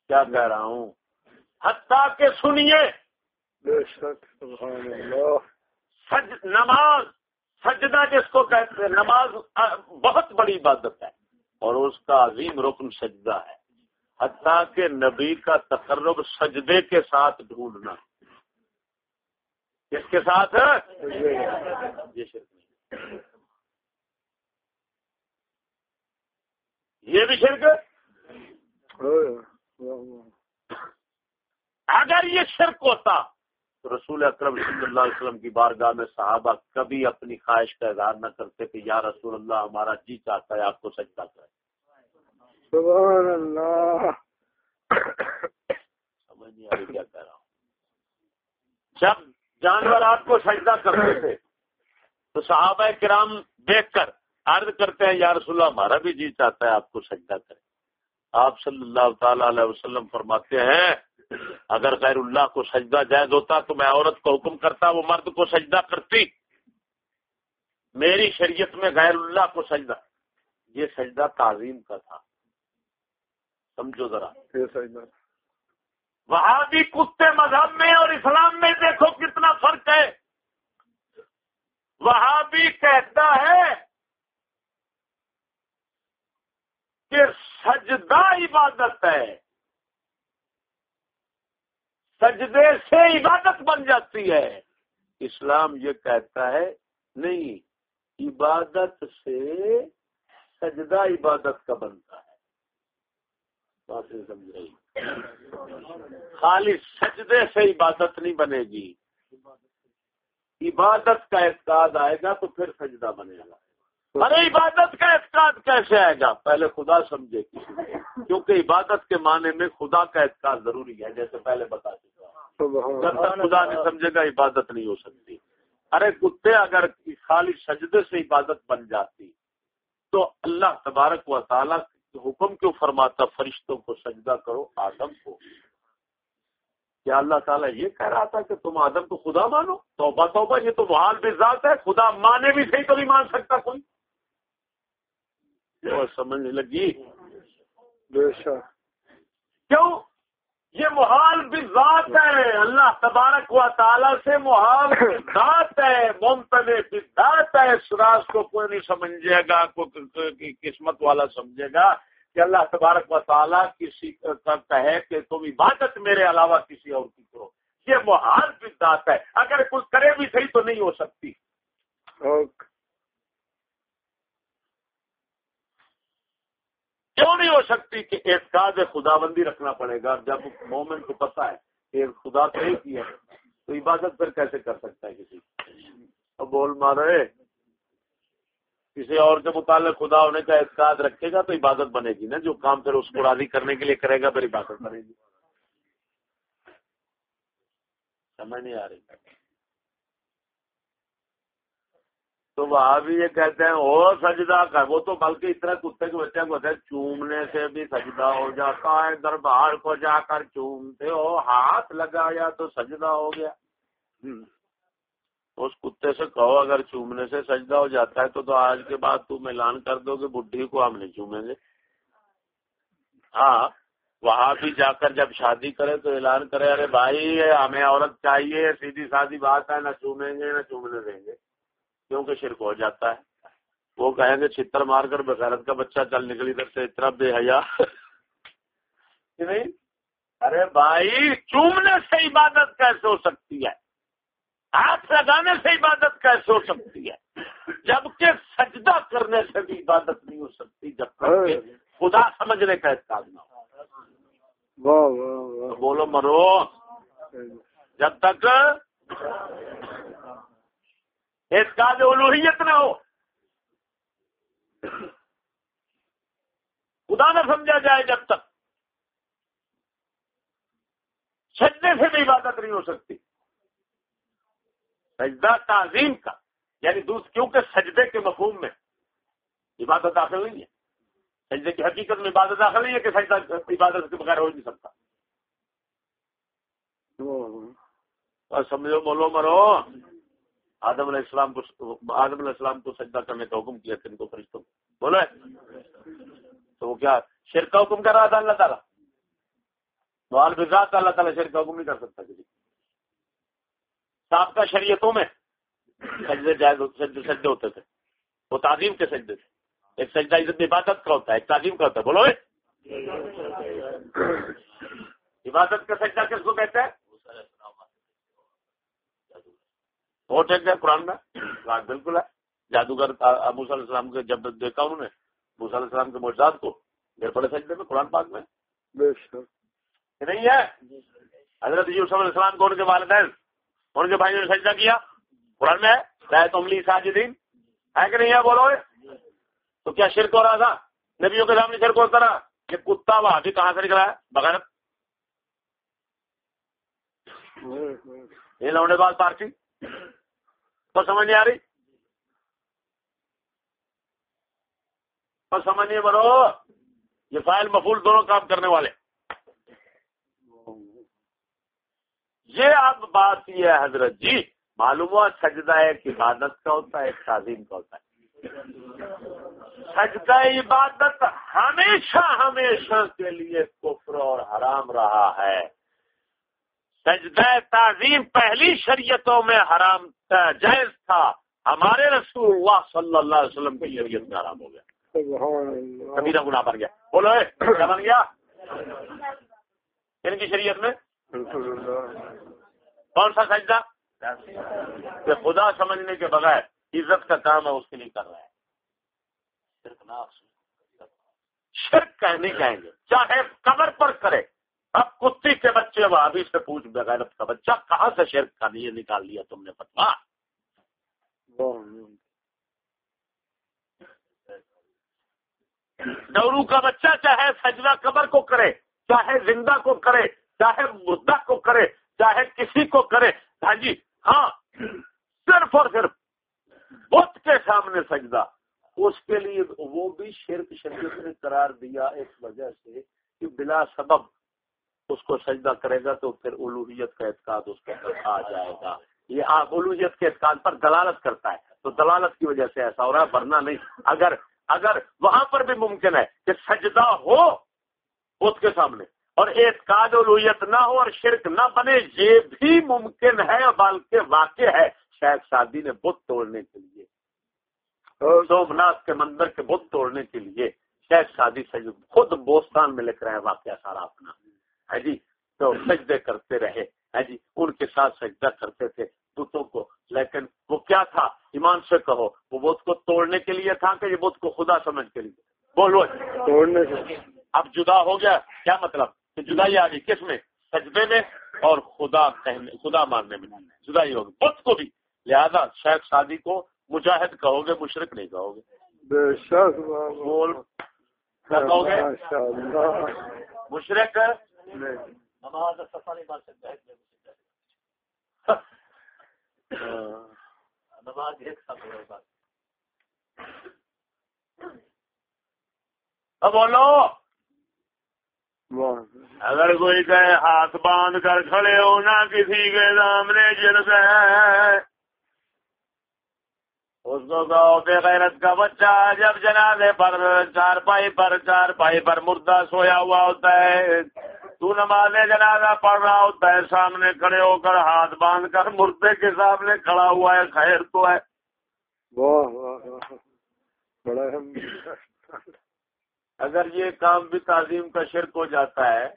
کیا کہہ رہا ہوں حتیٰ کہ سنیے سج نماز سجدہ جس کو کہتے ہیں نماز بہت بڑی عبادت ہے اور اس کا عظیم رکن سجدہ ہے حتیٰ کہ نبی کا تقرب سجدے کے ساتھ ڈھونڈنا کس کے ساتھ؟ یہ بھی شرک؟ اگر یہ شرک ہوتا تو رسول اکرم صلی اللہ علیہ وسلم کی بارگاہ میں صحابہ کبھی اپنی خواہش کا اظہار نہ کرتے کہ یا رسول اللہ ہمارا جی چاہتا ہے آپ کو سجدہ کرے سبحان اللہ۔ سمجھ نہیں آ رہی کیا کہہ رہا ہوں۔ جب جانور آپ کو سجدہ کرتے تھے۔ تو صحابہ کرام دیکھ کر عرض کرتے ہیں، یا رسول اللہ، ہمارا بھی جی چاہتا ہے آپ کو سجدہ کرے آپ صلی اللہ تعالی علیہ وسلم فرماتے ہیں، اگر غیر اللہ کو سجدہ جائز ہوتا تو میں عورت کو حکم کرتا، وہ مرد کو سجدہ کرتی۔ میری شریعت میں غیر اللہ کو سجدہ۔ یہ سجدہ تعظیم کا تھا۔ سمجھو ذرا۔ وہاں بھی کتے مذہب میں اور اسلام میں دیکھو کتنا فرق ہے۔ وہاں بھی کہتا ہے کہ سجدہ عبادت ہے۔ سجدے سے عبادت بن جاتی ہے۔ اسلام یہ کہتا ہے، نہیں، عبادت سے سجدہ عبادت کا بنتا ہے۔ بات سمجھ رہی خالی سجدے سے عبادت نہیں بنے گی۔ عبادت کا اعتقاد آئے گا تو پھر سجدہ بنے گا۔ ارے، عبادت کا اعتقاد کیسے آئے گا؟ پہلے خدا سمجھے۔ کسی کیونکہ عبادت کے معنی میں خدا کا اعتقاد ضروری ہے، جیسے پہلے بتا چکا۔ جب تک خدا نہیں سمجھے گا، عبادت نہیں ہو سکتی۔ ارے، کتے اگر خالی سجدے سے عبادت بن جاتی، تو اللہ تبارک و تعالیٰ حکم کیوں فرماتا فرشتوں کو سجدہ کرو آدم کو؟ کیا اللہ تعالیٰ یہ کہہ رہا تھا کہ تم آدم کو خدا مانو؟ توبہ توبہ یہ تو محال بھی ذات ہے خدا مانے بھی صحیح تو نہیں مان سکتا کوئی؟ سمجھنے لگی؟ کیوں؟ یہ محال بھی ذات ہے۔ اللہ تبارک و تعالیٰ سے محال ذات ہے۔ ممتن بھی ذات ہے۔ سراج کو کوئی نہیں سمجھے گا کوئی قسمت والا سمجھے گا کہ اللہ تبارک و تعالیٰ کسی کا کہے کہ تم عبادت میرے علاوہ کسی اور کی کرو۔ یہ محال بھی ہے۔ اگر کچھ کرے بھی صحیح تو نہیں ہو سکتی۔ کیوں نہیں ہو سکتی کہ اعتقاد خدا بندی رکھنا پڑے گا؟ جب مومن کو پتا ہے کہ خدا تو ایک ہی ہے، تو عبادت پھر کیسے کر سکتا ہے کسی اب بول مارے کسی اور کے متعلق خدا ہونے کا اعتقاد رکھے گا تو عبادت بنے گی نا؟ جو کام پھر اس کو راضی کرنے کے لیے کرے گا، پھر عبادت بنے گی۔ سمجھ نہیں آ رہی۔ تو وہاں بھی یہ کہتے ہیں وہ سجدہ کر۔ وہ تو بلکہ اتنا کتے کے بچے کو چومنے سے بھی سجدہ ہو جاتا ہے، دربار کو جا کر چومتے ہو، ہاتھ لگایا تو سجدہ ہو گیا۔ اس کتے سے کہو، اگر چومنے سے سجدہ ہو جاتا ہے تو تو آج کے بعد تم اعلان کر دو کہ بڈھی کو ہم نہیں چومیں گے۔ ہاں وہاں بھی جا کر جب شادی کرے تو اعلان کرے، ارے بھائی، ہمیں عورت چاہیے، سیدھی سادی بات ہے، نہ چومیں گے، نہ چومنے دیں گے۔ کیونکہ شرک ہو جاتا ہے۔ وہ کہیں گے چھتر مار کر بغیرت کا بچہ چل نکلی ادھر سے اتنا بے حیا۔ نہیں؟ ارے بھائی چومنے سے عبادت کیسے ہو سکتی ہے؟ ہاتھ لگانے سے عبادت کیسے ہو سکتی ہے؟ جبکہ سجدہ کرنے سے بھی عبادت نہیں ہو سکتی جب تک خدا سمجھنے کا احساس نہ ہو۔ بولو مرو۔ جب تک اعتقاد الوحیت نہ ہو۔ خدا نہ سمجھا جائے جب تک سجدے سے بھی عبادت نہیں ہو سکتی۔ سجدہ تعظیم کا یعنی دوسر کیونکہ سجدے کے مفہوم میں عبادت داخل نہیں ہے۔ سجدے کی حقیقت میں عبادت داخل نہیں ہے کہ سجدہ عبادت کے بغیر ہو نہیں سکتا۔ اور سمجھو بولو مرو۔ آدم علیہ السلام کو آدم علیہ السلام کو سجدہ کرنے کا حکم کیا ان کو فرشتوں بولو۔ تو وہ کیا؟ شیر کا حکم کر رہا تھا اللہ تعالیٰ۔ سوال بھی رات اللہ تعالیٰ شیر کا حکم نہیں کر سکتا کسی۔ سابقہ شریعتوں میں سجدے جائز سجدے ہوتے تھے۔ وہ تعظیم کے سجدے تھے۔ ایک سجدہ عزت عبادت کا ہوتا ہے ایک تعظیم کا ہوتا ہے۔ بولو۔ عبادت کا سجدہ کس کو کہتے ہیں؟ وہ ٹھیک ہے قرآن میں بالکل ہے۔ جادوگر ابو صلی السلام کے جب دیکھا انہوں نے علیہ السلام کے موجود کو میرے بڑے سجدے میں قرآن پاک میں۔ نہیں ہے؟ حضرت یوسف علیہ السلام کو ان کے والدین ان کے بھائیوں نے سجدہ کیا۔ قرآن میں ہے تو عملی ساجدین۔ ہے کہ نہیں ہے؟ بولو۔ تو کیا شرک ہو رہا تھا؟ نبیوں کے سامنے شرک ہوتا رہا؟ کہ کتا وہاں بھی کہاں سے نکلا ہے؟ بغیر۔ یہ لونے بعد پارٹی۔ تو سمجھ نہیں آ رہی؟ تو سمجھ نہیں بنو یہ فائل مفول دونوں کام کرنے والے۔ یہ اب بات یہ ہے حضرت جی معلوم ہوا سجدہ ایک عبادت کا ہوتا ہے، ایک تعظیم کا ہوتا ہے۔ سجدہ عبادت ہمیشہ ہمیشہ کے لیے کفر اور حرام رہا ہے۔ سجدہ تعظیم پہلی شریعتوں میں حرام جائز تھا۔ ہمارے رسول اللہ صلی اللہ علیہ وسلم کی شریعت میں حرام ہو گیا۔ کبھی گناہ بن گیا۔ بولو کیا بن گیا؟ ان کی شریعت میں؟ کون سا سجدہ؟ کہ خدا سمجھنے کے بغیر عزت کا کام ہے اس کے لیے کر رہا ہے شرک کہنے کہیں گے۔ چاہے کمر پر کرے۔ اب کتی کے بچے وہ ابھی سے پوچھ بغیر کا بچہ، کہاں سے شرک کا نہیں نکال لیا تم نے پتہ ڈورو کا بچہ چاہے سجدہ قبر کو کرے، چاہے زندہ کو کرے، چاہے مدعا کو کرے، چاہے کسی کو کرے ہاں جی ہاں صرف اور صرف بت کے سامنے سجدہ۔ اس کے لیے وہ بھی شرک شریعت نے قرار دیا اس وجہ سے کہ بلا سبب اس کو سجدہ کرے گا تو پھر الوحیت کا اعتقاد اس کے اندر آ جائے گا۔ یہ آپ الوحیت کے اعتقاد پر دلالت کرتا ہے۔ تو دلالت کی وجہ سے ایسا ہو رہا ہے، ورنہ نہیں۔ اگر اگر وہاں پر بھی ممکن ہے کہ سجدہ ہو اس کے سامنے اور اعتقاد الوحیت نہ ہو اور شرک نہ بنے، یہ بھی ممکن ہے، بلکہ واقع ہے۔ شاید شادی نے بت توڑنے کے لیے سومناتھ کے مندر کے بت توڑنے کے لیے شاید شادی سے خود بوستان میں لکھ رہے ہیں واقعہ سارا اپنا۔ ہے جی تو سجدے کرتے رہے۔ ہے جی ان کے ساتھ سجدہ کرتے تھے بتوں کو۔ لیکن وہ کیا تھا؟ ایمان سے کہو وہ بت کو توڑنے کے لیے تھا کہ یہ بت کو خدا سمجھ کے لیے؟ بولو۔ توڑنے سے۔ اب جدا ہو گیا کیا مطلب؟ کہ جدائی آ گئی کس میں؟ سجدے میں اور خدا کہنے خدا ماننے میں۔ جدائی ہوگی بت کو بھی۔ لہذا شاید شادی کو مجاہد کہو گے مشرق نہیں کہو گے۔ بول۔ کہو گے؟ مشرق نماز نہیں مار سکتا نماز ایک ساتھ بولو۔ اگر کوئی کہے ہاتھ باندھ کر کھڑے ہو نہ کسی کے سامنے جن اس کو کہو بے غیرت کا بچہ جب جنازے پر چار پائی پر چار پائی پر مردہ سویا ہوا ہوتا ہے۔ تو نماز جنازہ پڑھ رہا ہوتا ہے سامنے کھڑے ہو کر ہاتھ باندھ کر مردے کے سامنے کھڑا ہوا ہے خیر تو ہے۔ بڑا اگر یہ کام بھی تعظیم کا شرک ہو جاتا ہے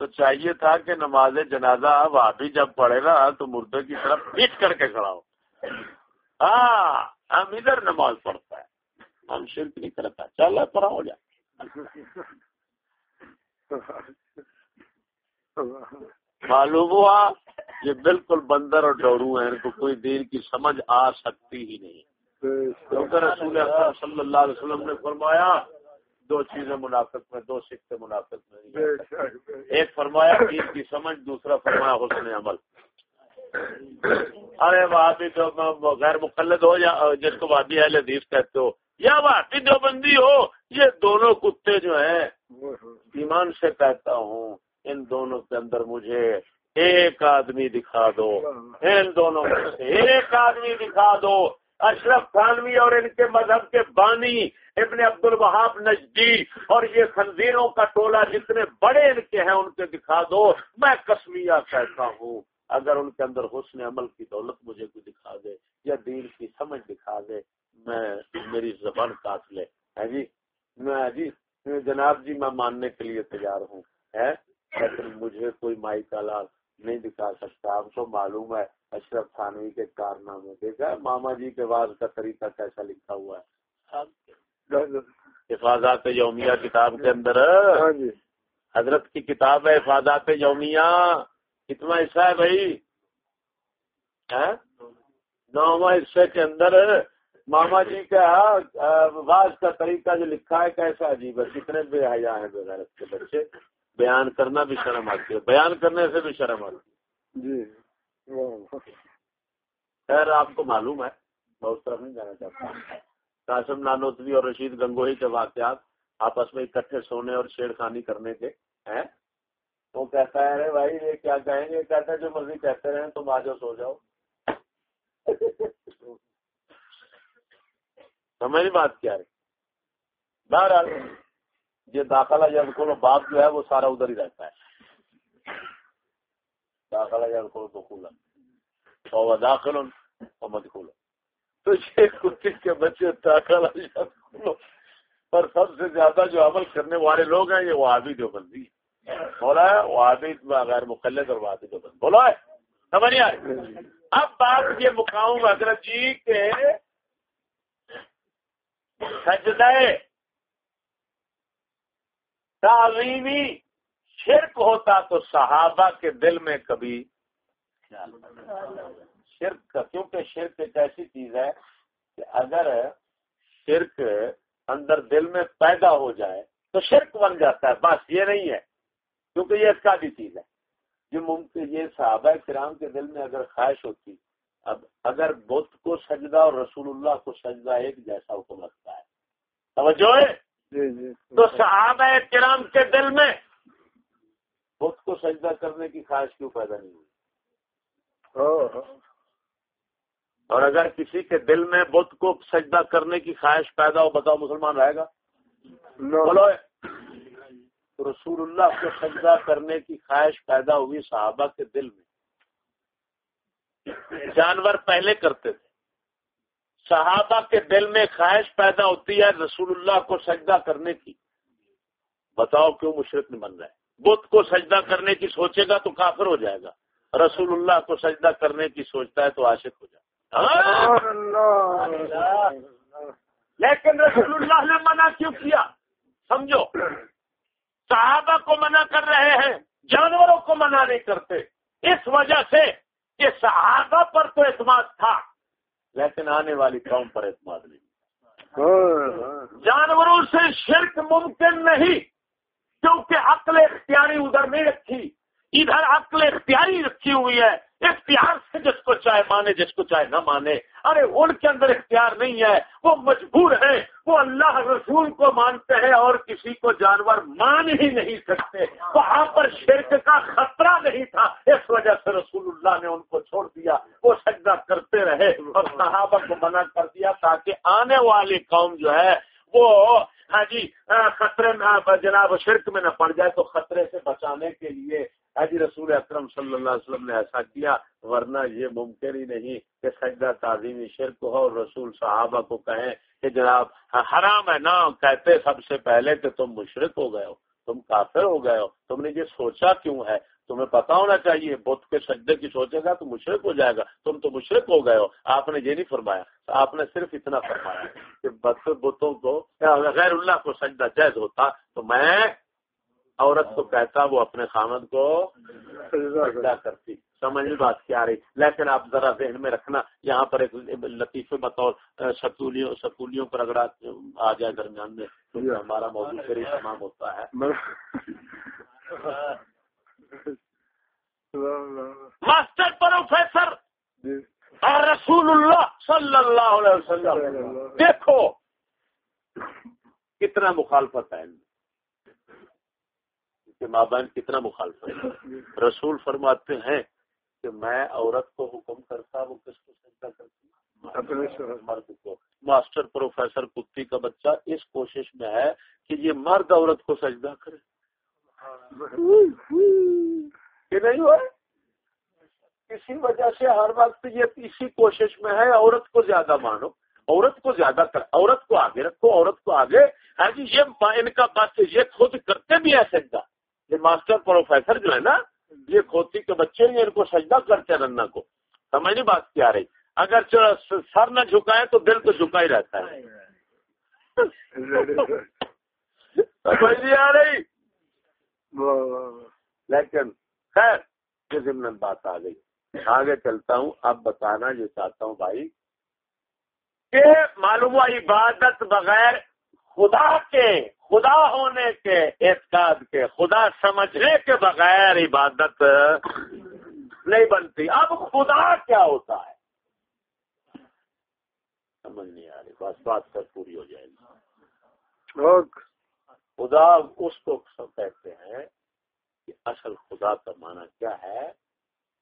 تو چاہیے تھا کہ نماز جنازہ وہاں بھی جب پڑھے گا تو مردے کی طرف پیٹ کر کے کھڑا ہو۔ ہاں ہم ادھر نماز پڑھتا ہے ہم شرک نہیں کرتا۔ چل پڑا ہو جائے معلوم ہوا یہ بالکل بندر اور ڈورو ہیں، ان کو کوئی دیر کی سمجھ آ سکتی ہی نہیں۔ کیونکہ رسول صلی اللہ علیہ وسلم نے فرمایا، دو چیزیں منافق میں، دو سکھتے منافق میں ایک فرمایا، دین کی سمجھ، دوسرا فرمایا، حسن عمل۔ ارے وہاں بھی جو غیر مقلد ہو یا جس کو وادی اہل حدیث کہتے ہو یا وہاں جو بندی ہو، یہ دونوں کتے جو ہیں، ایمان سے کہتا ہوں، ان دونوں کے اندر مجھے ایک آدمی دکھا دو۔ ان دونوں سے ایک آدمی دکھا دو۔ اشرف خانوی اور ان کے مذہب کے بانی ابن عبد الوہاب نجدی اور یہ خنزیروں کا ٹولہ جتنے بڑے ان کے ہیں، ان کے دکھا دو۔ میں کسمیا کہتا ہوں، اگر ان کے اندر حسن عمل کی دولت مجھے کوئی دکھا دے یا دین کی سمجھ دکھا دے میں میری زبان کاٹ لے۔ ہے جی؟ میں جی جناب جی میں ماننے کے لیے تیار ہوں۔ ہے؟ لیکن مجھے کوئی مائی کا لال نہیں دکھا سکتا۔ آپ کو معلوم ہے اشرف خانوی کے کارنامے۔ دیکھا ماما جی کے بعد کا طریقہ کیسا لکھا ہوا ہے۔ حفاظات یومیہ کتاب کے اندر۔ ہاں جی۔ حضرت کی کتاب ہے حفاظات یومیہ۔ کتنا حصہ ہے بھائی؟ نواں حصے کے اندر۔ ماما جی کا واز کا طریقہ جو لکھا ہے کیسا عجیب ہے کتنے بے حیا ہیں بغیر کے بچے۔ بیان کرنا بھی شرم آتی ہے بیان کرنے سے بھی شرم آتی ہے۔ جی خیر آپ کو معلوم ہے بہت طرف نہیں جانا چاہتا۔ قاسم نانوتوی اور رشید گنگوئی کے واقعات آپس میں اکٹھے سونے اور چھیڑ خانی کرنے کے ہیں۔ وہ کہتا ہے ارے بھائی یہ کیا کہیں گے؟ کہتا ہے جو مرضی کہتے رہے تم آ جاؤ سو جاؤ۔ سمجھ بات کیا ہے۔ بہرحال، یہ داخلہ جب کھولو، باپ جو ہے وہ سارا ادھر ہی رہتا ہے۔ داخلہ جب کھولو تو کھولا۔ داخل اور مت کھولو۔ تو یہ کتے کے بچے داخلہ جب پر سب سے زیادہ جو عمل کرنے والے لوگ ہیں، یہ وہابی جو بندی بولا ہے وہابی غیر مقلد اور وہابی جو بند بولا ہے۔ سمجھ آئے اب بات یہ مقام حضرت جی کے سجدہ تعلیمی شرک ہوتا تو صحابہ کے دل میں کبھی شرک کا، کیونکہ شرک ایک ایسی چیز ہے کہ اگر شرک اندر دل میں پیدا ہو جائے تو شرک بن جاتا ہے، بس یہ نہیں ہے۔ کیونکہ یہ اس کا بھی چیز ہے۔ جو ممکن، یہ صحابہ کرام کے دل میں اگر خواہش ہوتی اب اگر بدھ کو سجدہ اور رسول اللہ کو سجدہ ایک جیسا حکم رکھتا ہے توجہ ہے؟ جی، جی۔ تو صحابہ کرام کے دل میں بت کو سجدہ کرنے کی خواہش کیوں پیدا نہیں ہوئی؟ ہاں، ہاں۔ اور اگر کسی کے دل میں بت کو سجدہ کرنے کی خواہش پیدا ہو بتاؤ مسلمان رہے گا؟ بولو۔ رسول اللہ کو سجدہ کرنے کی خواہش پیدا ہوئی صحابہ کے دل میں۔ جانور پہلے کرتے تھے۔ صحابہ کے دل میں خواہش پیدا ہوتی ہے رسول اللہ کو سجدہ کرنے کی۔ بتاؤ کیوں مشرق نہیں بن رہا ہے؟ بدھ کو سجدہ کرنے کی سوچے گا تو کافر ہو جائے گا۔ رسول اللہ کو سجدہ کرنے کی سوچتا ہے تو عاشق ہو جائے گا۔ ہاں؟ لیکن رسول اللہ نے منع کیوں کیا؟ سمجھو۔ صحابہ کو منع کر رہے ہیں، جانوروں کو منع نہیں کرتے۔ اس وجہ سے کہ صحابہ پر تو اعتماد تھا، لیکن آنے والی قوم پر اعتماد نہیں۔ جانوروں سے شرک ممکن نہیں، کیونکہ عقل اختیاری ادھر نہیں رکھی۔ ادھر عقل اختیاری رکھی ہوئی ہے۔ اختیار سے جس کو چاہے مانے، جس کو چاہے نہ مانے۔ ارے، ان کے اندر اختیار نہیں ہے۔ وہ مجبور ہے وہ اللہ رسول کو مانتے ہیں اور کسی کو جانور مان ہی نہیں سکتے۔ وہاں پر شرک کا خطرہ نہیں تھا۔ اس وجہ سے رسول اللہ نے ان کو چھوڑ دیا۔ وہ سجدہ کرتے رہے۔ اور صحابہ کو منع کر دیا تاکہ آنے والی قوم جو ہے، وہ ہاں جی ہاں، خطرے میں، جناب، شرک میں نہ پڑ جائے تو خطرے سے بچانے کے لیے حجی رسول اکرم صلی اللہ علیہ وسلم نے ایسا کیا، ورنہ یہ ممکن ہی نہیں کہ سجدہ تعظیمی شرک ہو اور رسول صحابہ کو کہیں کہ جناب، حرام ہے نا کہتے سب سے پہلے کہ تم مشرق ہو گئے ہو، تم کافر ہو گئے ہو، تم نے یہ سوچا کیوں ہے؟ تمہیں پتا ہونا چاہیے، بت کے سجدے کی سوچے گا تو مشرق ہو جائے گا، تم تو مشرق ہو گئے ہو۔ آپ نے یہ نہیں فرمایا، آپ نے صرف اتنا فرمایا کہ بتوں کو غیر اللہ کو سجدہ جائز ہوتا تو میں عورت کو کہتا وہ اپنے خامد کو کرتی۔ سمجھ میں بات کیا رہی۔ لیکن آپ ذرا ذہن میں رکھنا یہاں پر ایک لطیفے بطور سکولیوں سکولیوں پر اگر آ جائے درمیان میں تو ہمارا موضوع پھر تمام ہوتا ہے۔ ماسٹر پروفیسر اور رسول اللہ صلی اللہ علیہ وسلم۔ دیکھو کتنا مخالفت ہے۔ کہ ماں بہن کتنا مخالف ہے۔ رسول فرماتے ہیں کہ میں عورت کو حکم کرتا، وہ کس کو سجدہ کرتی؟ مرد کو۔ ماسٹر پروفیسر کتی کا بچہ اس کوشش میں ہے کہ یہ مرد عورت کو سجدہ کرے۔ کہ نہیں ہوا؟ کسی وجہ سے ہر وقت یہ اسی کوشش میں ہے، عورت کو زیادہ مانو، عورت کو زیادہ کر، عورت کو آگے رکھو، عورت کو آگے۔ ہاں جی یہ ان کا بات یہ خود کرتے بھی ہے سجدہ۔ یہ ماسٹر پروفیسر جو ہے نا، یہ کھوتی کے بچے ان کو سجدہ کرتے رننا کو۔ سمجھ نہیں بات کیا رہی۔ اگر سر نہ جھکائے تو دل تو جھکا ہی رہتا ہے۔ سمجھ نہیں آ رہی۔ لیکن خیر، یہ ضمن بات آ گئی۔ آگے چلتا ہوں۔ اب بتانا یہ چاہتا ہوں بھائی کہ معلوم عبادت بغیر خدا کے خدا ہونے کے اعتقاد کے خدا سمجھنے کے بغیر عبادت نہیں بنتی۔ اب خدا کیا ہوتا ہے؟ سمجھ نہیں آ رہی بس بات کر پوری ہو جائے گی۔ خدا اس کو کہتے ہیں کہ اصل خدا کا معنی کیا ہے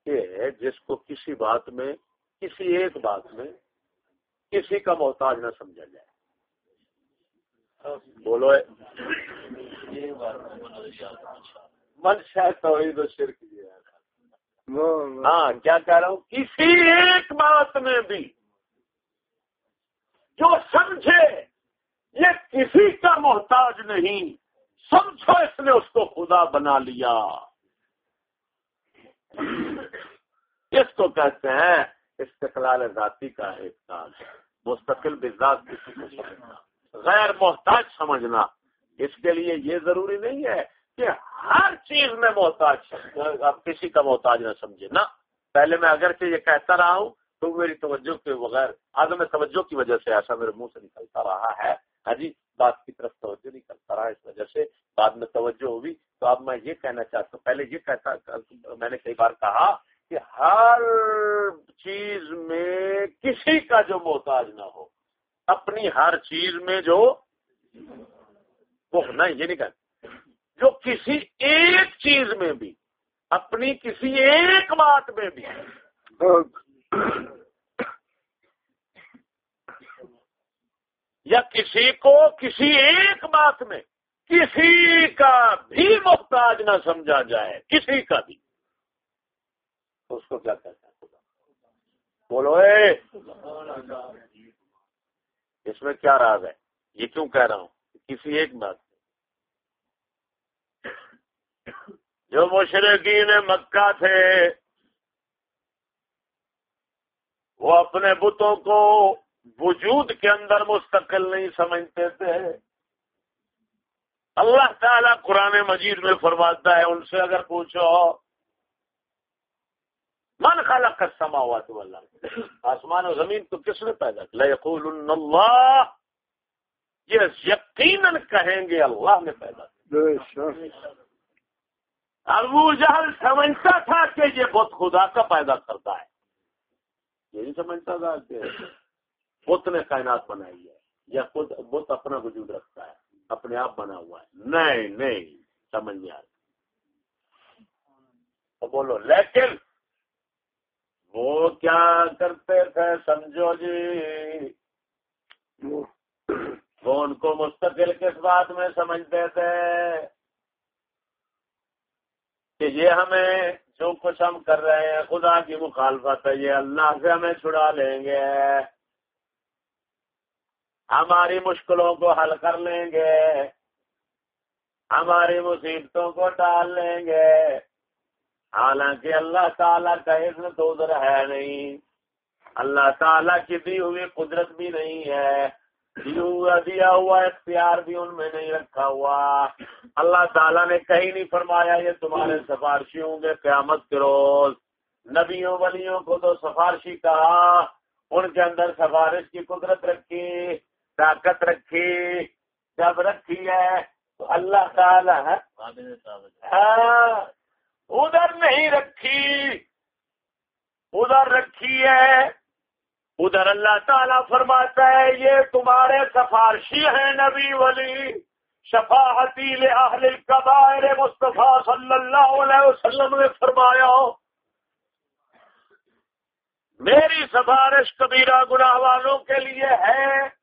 کہ جس کو کسی بات میں کسی ایک بات میں کسی کا محتاج نہ سمجھا جائے۔ بولو۔ منشا تو شرک ہاں کیا کہہ رہا ہوں؟ کسی ایک بات میں بھی جو سمجھے، یہ کسی کا محتاج نہیں۔ سمجھو، اس نے اس کو خدا بنا لیا۔ اس کو کہتے ہیں استقلال ذاتی کا احتجاج مستقل بزاج کسی کو غیر محتاج سمجھنا۔ اس کے لیے یہ ضروری نہیں ہے کہ ہر چیز میں محتاج آپ کسی کا محتاج نہ سمجھے۔ نا پہلے میں اگر سے یہ کہتا رہا ہوں تو میری توجہ کے بغیر عدم توجہ کی وجہ سے ایسا میرے منہ سے نکلتا رہا ہے۔ ہاں جی بات کی طرف توجہ نہیں کرتا رہا اس وجہ سے۔ بعد میں توجہ ہوگی تو اب میں یہ کہنا چاہتا ہوں۔ پہلے یہ کہتا، میں نے کئی بار کہا کہ ہر چیز میں کسی کا جو محتاج نہ ہو اپنی ہر چیز میں جو وہ نہیں یہ نہیں کہ جو کسی ایک چیز میں بھی، اپنی کسی ایک بات میں بھی۔ یا کسی کو کسی ایک بات میں کسی کا بھی محتاج نہ سمجھا جائے، کسی کا بھی۔ اس کو کیا کہتا ہے بولو، اے! اس میں کیا راز ہے؟ یہ کیوں کہہ رہا ہوں؟ کسی ایک بات جو مشرقین مکہ تھے، وہ اپنے بتوں کو وجود کے اندر مستقل نہیں سمجھتے تھے۔ اللہ تعالیٰ قرآن مجید میں فرماتا ہے، ان سے اگر پوچھو من ہوا تو اللہ آسمان و زمین تو کس نے پیدا کیا؟ اللہ یہ یقیناً کہیں گے اللہ نے پیدا ابو جہل سمجھتا تھا کہ یہ بت خدا کا پیدا کرتا ہے۔ یہی سمجھتا تھا کہ بت نے کائنات بنائی ہے یا خود بت اپنا وجود رکھتا ہے اپنے آپ بنا ہوا ہے۔ نہیں نہیں سمجھ میں آ بولو لیکن وہ کیا کرتے تھے سمجھو جی؟ وہ ان کو مستقل کس بات میں سمجھتے تھے؟ کہ یہ ہمیں جو کچھ ہم کر رہے ہیں، خدا کی مخالفت ہے، یہ اللہ سے ہمیں چھڑا لیں گے۔ ہماری مشکلوں کو حل کر لیں گے۔ ہماری مصیبتوں کو ڈال لیں گے۔ حالانکہ اللہ تعالیٰ کا اذن تو ادھر ہے نہیں۔ اللہ تعالیٰ کی دی ہوئی قدرت بھی نہیں ہے۔ دیا ہوا اختیار بھی ان میں نہیں رکھا ہوا۔ اللہ تعالیٰ نے کہیں نہیں فرمایا یہ تمہارے سفارشی ہوں گے قیامت کے روز۔ نبیوں، ولیوں کو تو سفارشی کہا، ان کے اندر سفارش کی قدرت رکھی، طاقت رکھی۔ جب رکھی ہے تو اللہ تعالیٰ ہاں۔ ادھر نہیں رکھی۔ ادھر رکھی ہے۔ ادھر اللہ تعالیٰ فرماتا ہے، یہ تمہارے سفارشی ہیں نبی ولی۔ شفاحتی اہل القبائر مصطفیٰ صلی اللہ علیہ وسلم نے فرمایا، میری سفارش کبیرہ گناہ والوں کے لیے ہے۔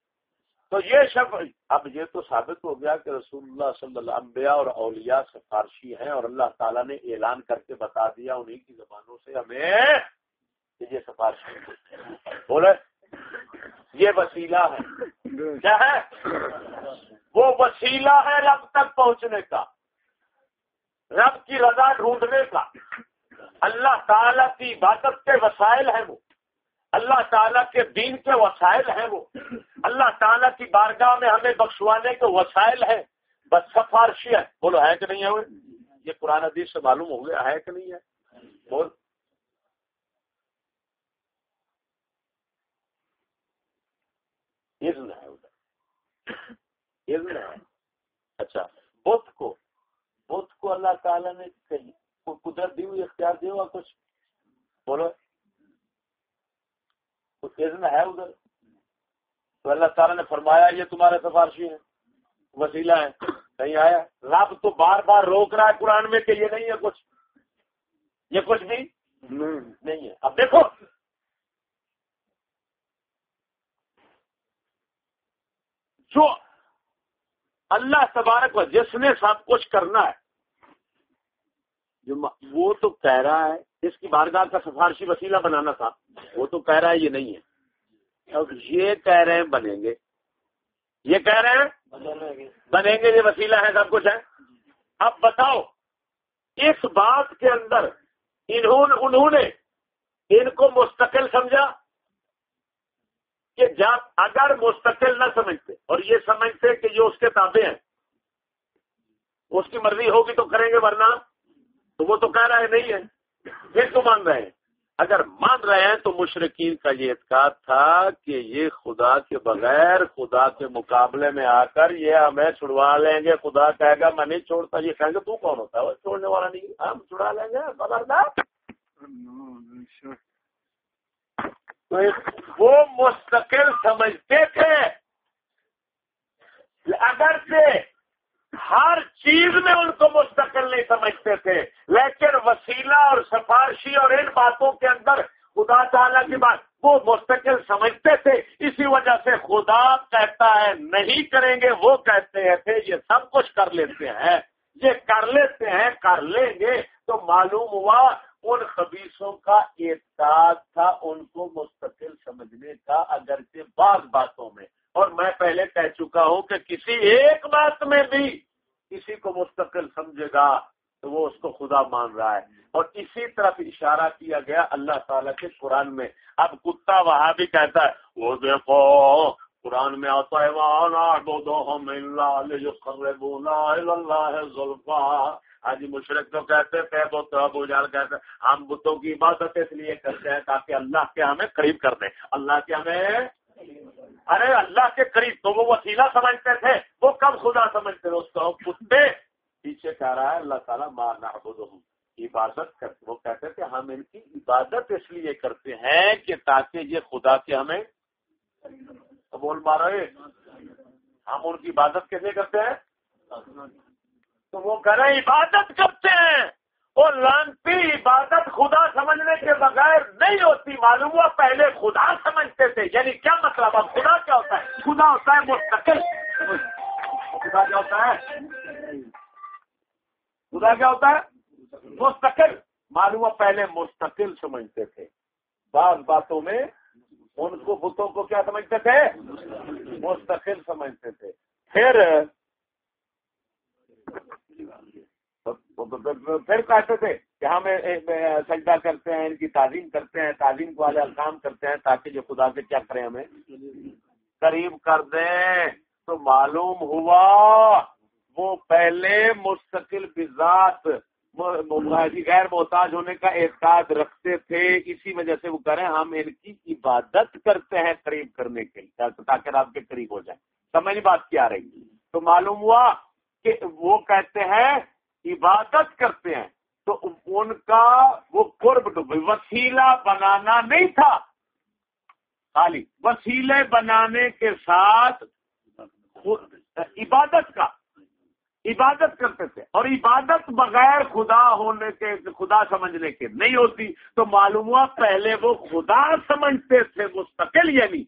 تو یہ شف اب یہ تو ثابت ہو گیا کہ رسول اللہ صلی اللہ انبیاء اور اولیاء سفارشی ہیں اور اللہ تعالیٰ نے اعلان کر کے بتا دیا انہیں کی زبانوں سے ہمیں کہ یہ سفارش بولے؟ یہ وسیلہ ہے۔ کیا ہے؟ وہ وسیلہ ہے رب تک پہنچنے کا۔ رب کی رضا ڈھونڈنے کا۔ اللہ تعالی کی عبادت کے وسائل ہیں وہ۔ اللہ تعالیٰ کے دین کے وسائل ہیں وہ۔ اللہ تعالیٰ کی بارگاہ میں ہمیں بخشوانے کے وسائل ہیں۔ بس سفارشی ہے بولو، ہے کہ نہیں ہے وہ؟ یہ قرآن حدیث سے معلوم ہو گیا، ہے کہ نہیں ہے؟ بول۔ اذن ہے ادھر۔ اذن ہے۔ اچھا بت کو بت کو اللہ تعالیٰ نے کہیں، قدرت دی ہوئی اختیار دیا ہوا کچھ؟ بولو۔ کچھ اذن ہے ادھر۔ تو اللہ تعالیٰ نے فرمایا، یہ تمہارے سفارشی ہیں، وسیلہ ہے کہیں آیا۔ رب تو بار بار روک رہا ہے قرآن میں کہ یہ نہیں ہے کچھ۔ یہ کچھ بھی نہیں ہے۔ اب دیکھو۔ جو اللہ تبارک و جس نے سب کچھ کرنا ہے، جو وہ تو کہہ رہا ہے اس کی بارگاہ کا سفارشی وسیلہ بنانا تھا، وہ تو کہہ رہا ہے یہ نہیں ہے۔ اب یہ کہہ رہے ہیں بنیں گے۔ یہ کہہ رہے ہیں بنیں گے، یہ وسیلہ ہے، سب کچھ ہے۔ اب بتاؤ، اس بات کے اندر انہوں نے ان کو مستقل سمجھا؟ کہ جب اگر مستقل نہ سمجھتے، اور یہ سمجھتے کہ یہ اس کے تابع ہیں، اس کی مرضی ہوگی تو کریں گے ورنہ، تو وہ تو کہہ رہے نہیں ہے۔ پھر تو مان رہے ہیں۔ اگر مان رہے ہیں تو مشرقین کا یہ اعتقاد تھا کہ یہ خدا کے بغیر، خدا کے مقابلے میں آ کر یہ ہمیں چھڑوا لیں گے۔ خدا کہے گا، میں نہیں چھوڑتا، یہ کہیں گے، تو کون ہوتا ہے؟ وہ چھوڑنے والا نہیں۔ ہم چھڑا لیں گے، خبردار۔ وہ مستقل سمجھتے تھے۔ اگر سے ہر چیز میں ان کو مستقل نہیں سمجھتے تھے۔ لیکن وسیلہ اور سفارشی اور ان باتوں کے اندر خدا تعالیٰ کی بات وہ مستقل سمجھتے تھے۔ اسی وجہ سے خدا کہتا ہے، نہیں کریں گے، وہ کہتے ہیں تھے، یہ سب کچھ کر لیتے ہیں۔ یہ کر لیتے ہیں، کر لیں گے۔ تو معلوم ہوا ان خبیصوں کا اعتقاد تھا ان کو مستقل سمجھنے کا، اگرچہ بعض باتوں میں۔ اور میں پہلے کہہ چکا ہوں کہ کسی ایک بات میں بھی کسی کو مستقل سمجھے گا تو وہ اس کو خدا مان رہا ہے۔ اور اسی طرف اشارہ کیا گیا اللہ تعالیٰ کے قرآن میں۔ اب کتا وہاں بھی کہتا ہے، وہ دیکھو، قرآن میں آتا ہے آج ہاں جی، مشرق تو کہتے تھے ابو جال کہتے ہم بتوں کی عبادت اس لیے کرتے ہیں تاکہ اللہ کے ہمیں قریب کر دیں۔ اللہ کے ہمیں ارے اللہ کے قریب تو وہ وسیلہ سمجھتے تھے، وہ کب خدا سمجھتے تھے؟ اس کو کتے پیچھے کہہ رہا ہے، اللہ تعالیٰ ماں عبادت کرتے۔ وہ کہتے تھے، ہم ان کی عبادت اس لیے کرتے ہیں کہ تاکہ یہ خدا کے ہمیں بول مارو ہم ان کی عبادت کیسے کرتے ہیں؟ تو وہ کہہ رہے عبادت کرتے ہیں۔ وہ لانتی عبادت خدا سمجھنے کے بغیر نہیں ہوتی، معلوم ہوا پہلے خدا سمجھتے تھے۔ یعنی کیا مطلب؟ اب خدا کیا ہوتا ہے؟ خدا ہوتا ہے مستقل۔ خدا کیا ہوتا ہے؟ خدا کیا ہوتا ہے؟ مستقل۔ معلوم ہوا پہلے مستقل سمجھتے تھے۔ بعض باتوں میں ان کو، بتوں کو کیا سمجھتے تھے؟ مستقل سمجھتے تھے۔ پھر پھر کہتے تھے کہ ہم سجدہ کرتے ہیں، ان کی تعظیم کرتے ہیں، تعظیم کو والے کام کرتے ہیں تاکہ جو خدا سے کیا کریں ہمیں؟ قریب کر دیں۔ تو معلوم ہوا وہ پہلے مستقل بذات جی، غیر محتاج ہونے کا احساس رکھتے تھے۔ اسی وجہ سے وہ کریں، ہم ان کی عبادت کرتے ہیں قریب کرنے کے لیے، تاکہ آپ کے قریب ہو جائیں سمجھ بات کیا رہی؟ تو معلوم ہوا کہ وہ کہتے ہیں عبادت کرتے ہیں، تو ان کا وہ قرب وسیلہ بنانا نہیں تھا۔ خالی وسیلے بنانے کے ساتھ عبادت کا، عبادت کرتے تھے۔ اور عبادت بغیر خدا ہونے کے، خدا سمجھنے کے نہیں ہوتی۔ تو معلوم ہوا پہلے وہ خدا سمجھتے تھے، مستقل یعنی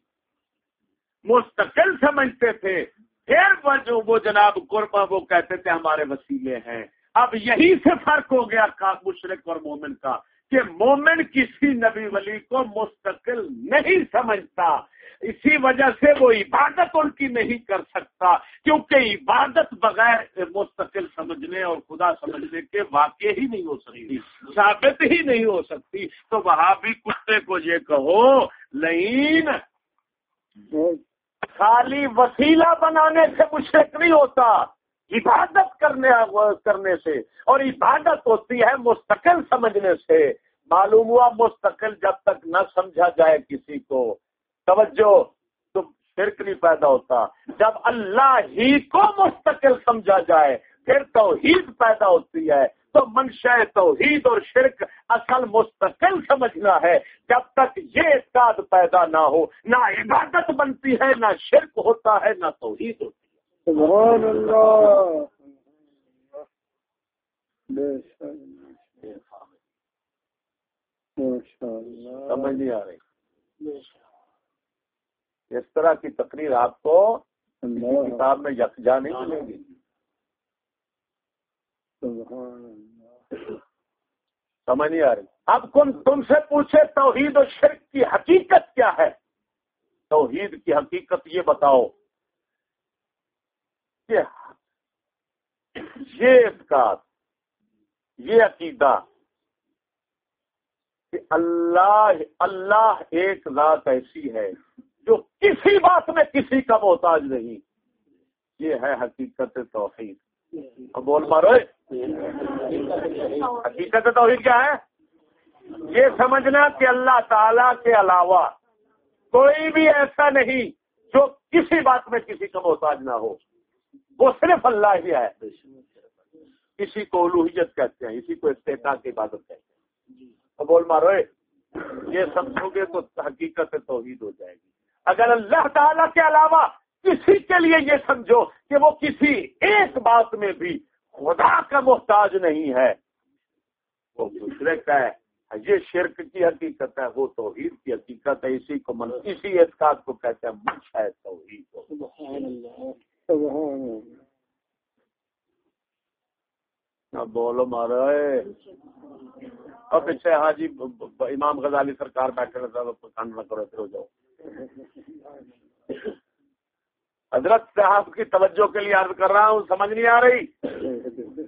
مستقل سمجھتے تھے۔ پھر وہ جو، وہ جناب قربا وہ کہتے تھے ہمارے وسیلے ہیں۔ اب یہی سے فرق ہو گیا مشرق اور مومن کا کہ مومن کسی نبی ولی کو مستقل نہیں سمجھتا اسی وجہ سے وہ عبادت ان کی نہیں کر سکتا کیونکہ عبادت بغیر مستقل سمجھنے اور خدا سمجھنے کے واقع ہی نہیں ہو سکتی ثابت ہی نہیں ہو سکتی۔ تو وہاں بھی کتے کو یہ کہو لین خالی وسیلہ بنانے سے مشرق نہیں ہوتا۔ عبادت کرنے کرنے سے۔ اور عبادت ہوتی ہے مستقل سمجھنے سے۔ معلوم ہوا مستقل جب تک نہ سمجھا جائے کسی کو۔ توجہ، تو شرک نہیں پیدا ہوتا۔ جب اللہ ہی کو مستقل سمجھا جائے، پھر توحید پیدا ہوتی ہے۔ تو منشا توحید اور شرک اصل مستقل سمجھنا ہے۔ جب تک یہ اعتقاد پیدا نہ ہو، نہ عبادت بنتی ہے، نہ شرک ہوتا ہے، نہ توحید ہوتی ہے۔ سبحان اللہ. سمجھ نہیں آ رہی۔ اس طرح کی تقریر آپ کو کتاب میں یکجا نہیں ملے گی۔ سمجھ نہیں آ رہی۔ اب کم تم سے پوچھے توحید و شرک کی حقیقت کیا ہے؟ توحید کی حقیقت یہ بتاؤ۔ یہ اعتقاد، یہ عقیدہ کہ اللہ اللہ ایک ذات ایسی ہے جو کسی بات میں کسی کا محتاج نہیں۔ یہ ہے حقیقت توحید۔ بول مارو۔ حقیقت توحید کیا ہے؟ یہ سمجھنا کہ اللہ تعالی کے علاوہ کوئی بھی ایسا نہیں جو کسی بات میں کسی کا محتاج نہ ہو۔ وہ صرف اللہ ہی ہے۔ اسی کو الوحیت کہتے ہیں اسی کو استحکا کی عبادت کہتے ہیں۔ بول مارو یہ سمجھو گے تو حقیقت توحید ہو جائے گی۔ اگر اللہ تعالی کے علاوہ کسی کے لیے یہ سمجھو کہ وہ کسی ایک بات میں بھی خدا کا محتاج نہیں ہے وہ دوسرے کا ہے۔ یہ شرک کی حقیقت ہے وہ توحید کی حقیقت ہے۔ اسی کو من اسی اعتقاد کو کہتے ہیں منشا ہے توحید بولو مارا اور پیچھے ہاں جی امام غزالی سرکار بیٹھے نہ کرو ہو جاؤ۔ حضرت صاحب کی توجہ کے لیے عرض کر رہا ہوں، سمجھ نہیں آ رہی؟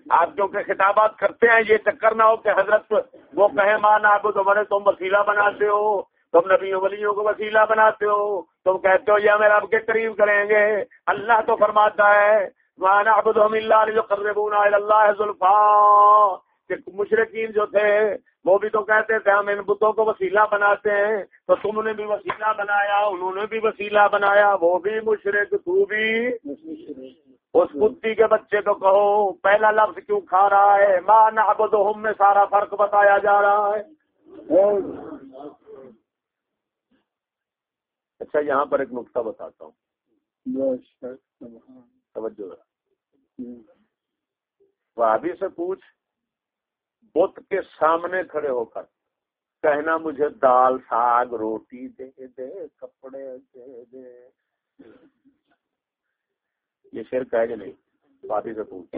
آپ جو کہ خطابات کرتے ہیں، یہ چکر نہ ہو کہ حضرت وہ کہے مان آپ تمہارے تم وسیلہ بناتے ہو۔ تم نبی ولیوں کو وسیلہ بناتے ہو۔ تم کہتے ہو یہ ہمیں رب کے قریب کریں گے۔ اللہ تو فرماتا ہے مشرقین جو تھے، وہ بھی تو کہتے تھے، ہم ان بتوں کو وسیلہ بناتے ہیں۔ تو تم نے بھی وسیلہ بنایا، انہوں نے بھی وسیلہ بنایا، وہ بھی مشرق، تو بھی اس کتی کے بچے کو کہو۔ پہلا لفظ کیوں کھا رہا ہے؟ ماں نعبدہم میں سارا فرق بتایا جا رہا ہے۔ اچھا یہاں پر ایک نقطہ بتاتا ہوں۔ توجہ۔ بھابھی سے پوچھ بت کے سامنے کھڑے ہو کر کہنا مجھے دال ساگ روٹی دے دے کپڑے دے دے۔ یہ شیر کہ نہیں؟ بھابھی سے پوچھ۔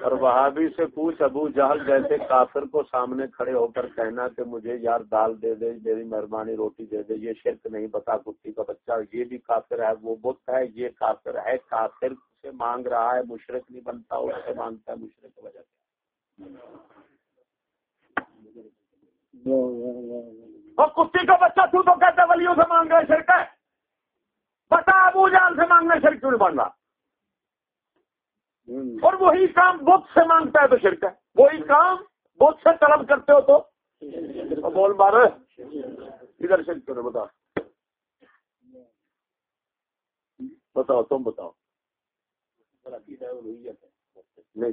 اور وہابی سے پوچھ ابو جہل جیسے کافر کو سامنے کھڑے ہو کر کہنا کہ مجھے یار دال دے دے، میری مہربانی روٹی دے دے، یہ شرک نہیں بتا کتی کا بچہ، یہ بھی کافر ہے، وہ بت ہے، یہ کافر ہے، کافر سے مانگ رہا ہے مشرق نہیں بنتا، اس سے مانگتا ہے مشرق کی وجہ سے۔ کتی کا بچہ تو تو کہتا ولیوں سے مانگ رہا ہے، شرک ہے۔ بتا ابو جال سے مانگنا شرک کیوں نہیں بن رہا؟ اور وہی کام بت سے مانگتا ہے تو شرک ہے۔ وہی کام بت سے طلب کرتے ہو تو بول مارو۔ ادھر شرک کرو بتا بتاؤ، تم بتاؤ۔ نہیں۔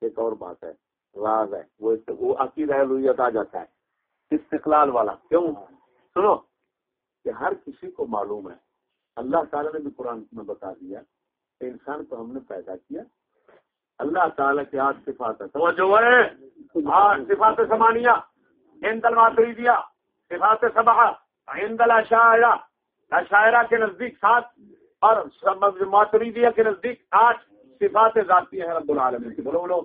ایک اور بات ہے، راز ہے۔ وہ عقیدہ لوہیت آ جاتا ہے۔ استقلال والا۔ کیوں؟ سنو کہ ہر کسی کو معلوم ہے۔ اللہ تعالیٰ نے بھی قرآن میں بتا دیا۔ انسان کو ہم نے پیدا کیا۔ اللہ تعالیٰ کے آٹھ صفات ہے توجہ ہے آٹھ صفات سمانیہ۔ صفات سبا ہند الشاعرہ شاعرہ کے نزدیک سات اور ماتری دیا کے نزدیک آٹھ صفات ذاتی ہیں رب العالمین کی۔ بولو بولو۔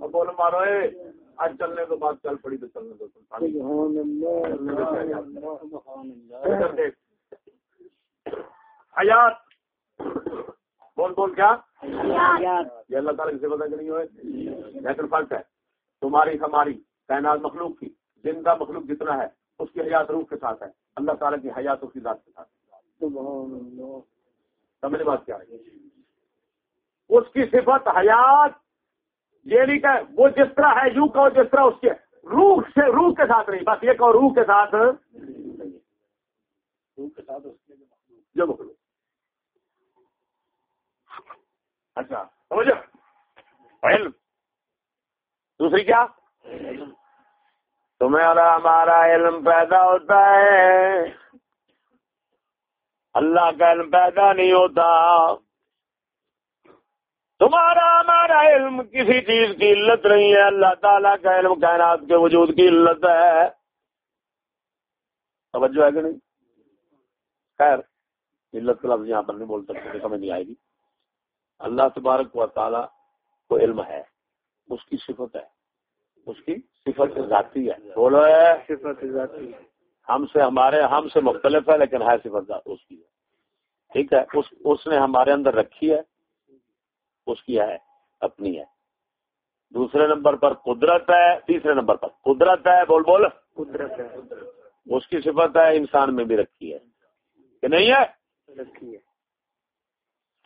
اور بولو مارو اے آج چلنے کے بعد چل پڑی تو چلنے دو۔ حیات۔ بول بول کیا؟ یہ اللہ تعالیٰ کی پتا کہ نہیں ہوئے؟ لیکن فرق ہے۔ تمہاری ہماری کائنات مخلوق کی زندہ مخلوق جتنا ہے اس کی حیات روح کے ساتھ ہے۔ اللہ تعالیٰ کی حیات اس کی ذات کے ساتھ سمجھ بات کیا ہے؟ اس کی صفت حیات یہ نہیں کہ وہ جس طرح ہے یوں کہو جس طرح اس کے روح سے روح کے ساتھ نہیں بس یہ کہو روح کے ساتھ۔ روح کے ساتھ جو مخلوق۔ اچھا سمجھو علم۔ دوسری کیا؟ تمہیں اور ہمارا علم پیدا ہوتا ہے۔ اللہ کا علم پیدا نہیں ہوتا۔ تمہارا ہمارا علم کسی چیز کی علت نہیں ہے۔ اللہ تعالیٰ کا علم کائنات کے وجود کی علت ہے۔ توجہ ہے کہ نہیں؟ خیر، علت کا لفظ یہاں پر نہیں بول سکتے، سمجھ نہیں آئے گی۔ اللہ تبارک و تعالی کو علم ہے اس کی صفت ہے اس کی صفت ذاتی ہے۔ بولو۔ ہے صفت ذاتی ہم سے ہمارے ہم سے مختلف ہے لیکن ہے صفت اس کی ہے۔ ٹھیک ہے اس اس نے ہمارے اندر رکھی ہے اس کی ہے اپنی ہے۔ دوسرے نمبر پر قدرت ہے تیسرے نمبر پر قدرت ہے بول بول۔ قدرت ہے۔ اس کی صفت ہے انسان میں بھی رکھی ہے۔ کہ نہیں ہے؟ رکھی ہے۔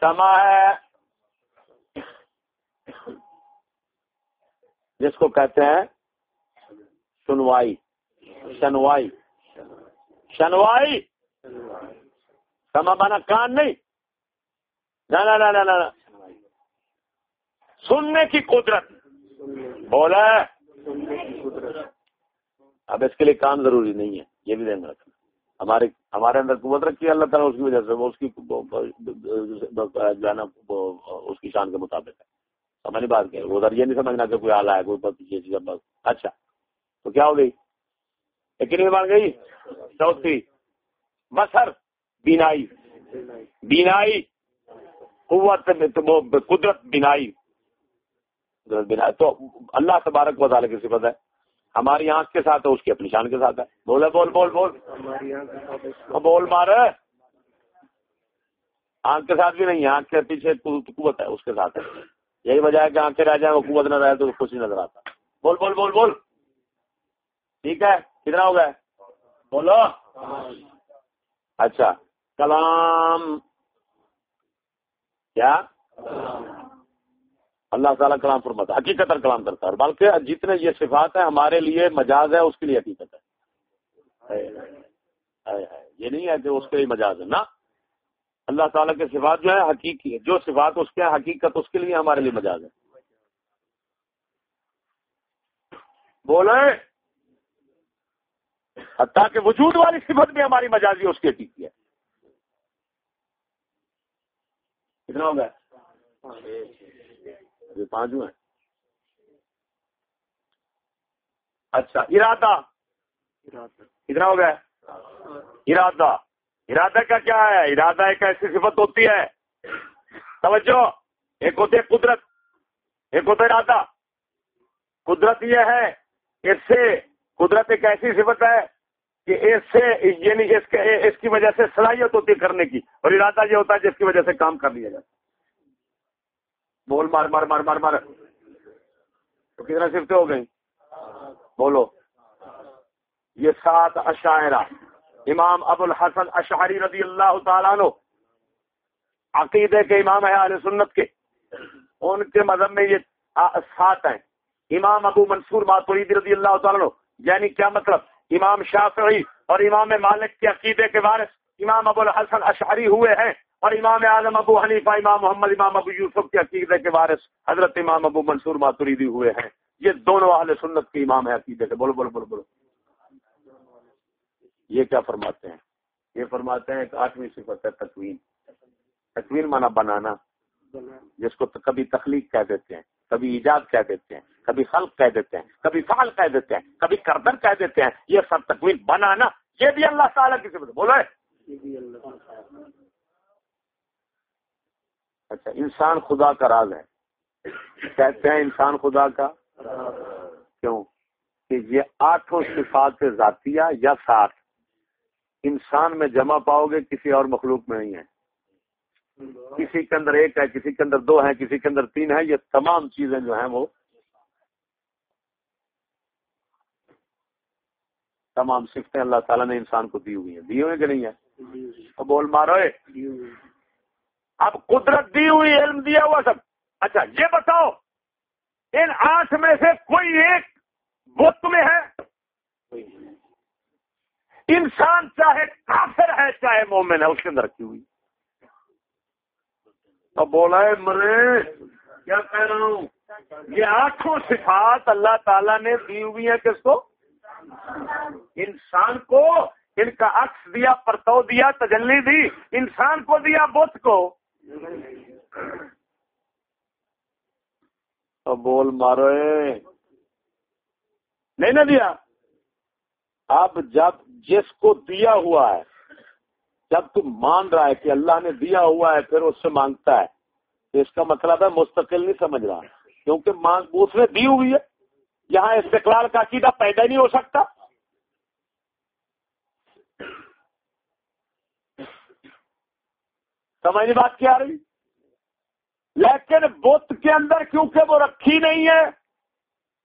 سما ہے جس کو کہتے ہیں سنوائی شنوائی شنوائی سما کان نہیں نہ سننے کی قدرت بولا اب اس کے لیے کام ضروری نہیں ہے یہ بھی دھیان رکھنا ہمارے ہمارے اندر قوت رکھی ہے اللہ تعالیٰ اس کی وجہ سے وہ اس کی اس کی شان کے مطابق ہے سمجھ بات کہ ادھر یہ نہیں سمجھنا کہ کوئی آلہ ہے کوئی یہ چیز بس۔ اچھا۔ تو کیا ہو گئی؟ لیکن بن گئی؟ چوتھی۔ بسر بینائی۔ بینائی۔ قوت قدرت بینائی۔ بینائی۔ تو اللہ تبارک و تعالیٰ کی صفت ہے۔ ہماری آنکھ کے ساتھ ہے اس کی اپنی شان کے ساتھ ہے۔ بولے بول بول بول۔ بول مار آنکھ کے ساتھ بھی نہیں آنکھ کے پیچھے قوت ہے اس کے ساتھ ہے۔ یہی وجہ ہے کہ آنکھیں رہ جائیں وہ قوت نہ رہے تو خوشی نظر آتا۔ بول بول بول بول۔ ٹھیک ہے؟ کتنا ہو گیا؟ بولو۔ اچھا کلام۔ کیا؟ اللہ تعالیٰ کلام فرماتا حقیقت کلام کرتا ہے۔ بلکہ جتنے یہ صفات ہیں، ہمارے لیے مجاز ہے اس کے لیے حقیقت ہے۔ یہ نہیں ہے کہ اس کے لیے مجاز ہے نا اللہ تعالیٰ کے صفات جو ہے حقیقی ہے جو صفات اس کے حقیقت اس کے لیے ہمارے لیے مجاز ہے بولے، حتیٰ کہ وجود والی صفت بھی ہماری مجازی اس کی حقیقی ہے۔ کتنا ہو گیا؟ پانچ ہیں۔ اچھا ارادہ۔ کتنا ہو گیا؟ ارادہ۔ ارادہ کا کیا ہے؟ ارادہ ایک ایسی صفت ہوتی ہے۔ توجہ، ایک ہوتی ہے قدرت، ایک ہوتا ہے ارادہ۔ قدرت یہ ہے، اس سے قدرت ایک ایسی صفت ہے کہ اس سے یعنی اس کے، اس کی وجہ سے صلاحیت ہوتی ہے کرنے کی، اور ارادہ یہ ہوتا ہے جس کی وجہ سے کام کر لیا جاتا بول، مار مار مار مار مار۔ تو کتنا صفتیں ہو گئی بولو۔ یہ سات اشاعرہ۔ امام ابو الحسن اشعری رضی اللہ تعالیٰ عنہ، عقیدے کے امام ہے علیہ سنت کے، ان کے مذہب میں یہ سات ہیں۔ امام ابو منصور ماتوریدی رضی اللہ تعالیٰ عنہ یعنی کیا مطلب؟ امام شافعی اور امام مالک کے عقیدے کے وارث امام ابو الحسن اشعری ہوئے ہیں اور امام اعظم ابو حنیفہ، امام محمد، امام ابو یوسف کے عقیدے کے وارث حضرت امام ابو منصور ماتوریدی ہوئے ہیں۔ یہ دونوں اہل سنت کے امام ہے عقیدے کے۔ بولو بولو بولو بولو۔ یہ کیا فرماتے ہیں؟ یہ فرماتے ہیں ایک آٹھویں صفت ہے تکوین۔ تکوین مانا بنانا، جس کو کبھی تخلیق کہہ دیتے ہیں، کبھی ایجاد کہہ دیتے ہیں، کبھی خلق کہہ دیتے ہیں، کبھی فعل کہہ دیتے ہیں، کبھی کردن کہہ دیتے ہیں۔ یہ سب تکوین بنانا، یہ بھی اللہ تعالیٰ کی صفت بولو اچھا انسان خدا کا راز ہے۔ کہتے ہیں انسان خدا کا کیوں؟ کہ یہ آٹھوں صفات ذاتیہ یا ساتھ انسان میں جمع پاؤ گے، کسی اور مخلوق میں نہیں ہے۔ کسی کے اندر ایک ہے، کسی کے اندر دو ہے کسی کے اندر تین ہے یہ تمام چیزیں جو ہیں وہ تمام سفتیں اللہ تعالیٰ نے انسان کو دی ہوئی ہیں۔ دی ہوئی کہ نہیں ہے بول مارو اب قدرت دی ہوئی، علم دیا ہوا سب۔ اچھا یہ بتاؤ، ان آٹھ میں سے کوئی ایک بت میں ہے؟ انسان چاہے کافر ہے، چاہے مومن ہے، اس کے اندر رکھی ہوئی؟ تو بولا ہے، مرے، کیا کہہ رہا ہوں؟ یہ آٹھوں صفات اللہ تعالیٰ نے دی ہوئی ہیں کس کو؟ انسان کو۔ ان کا عکس دیا، پرتو دیا، تجلی دی، انسان کو دیا، بت کو۔ بول مارو نہیں نہ دیا۔ اب جب جس کو دیا ہوا ہے، جب تم مان رہا ہے کہ اللہ نے دیا ہوا ہے، پھر اس سے مانگتا ہے۔ اس کا مطلب ہے مستقل نہیں سمجھ رہا۔ کیونکہ مانگ اس نے دی ہوئی ہے۔ یہاں استقلال کا عقیدہ پیدا نہیں ہو سکتا۔ سمجھ بات کیا رہی؟ لیکن بت کے اندر کیونکہ وہ رکھی نہیں ہے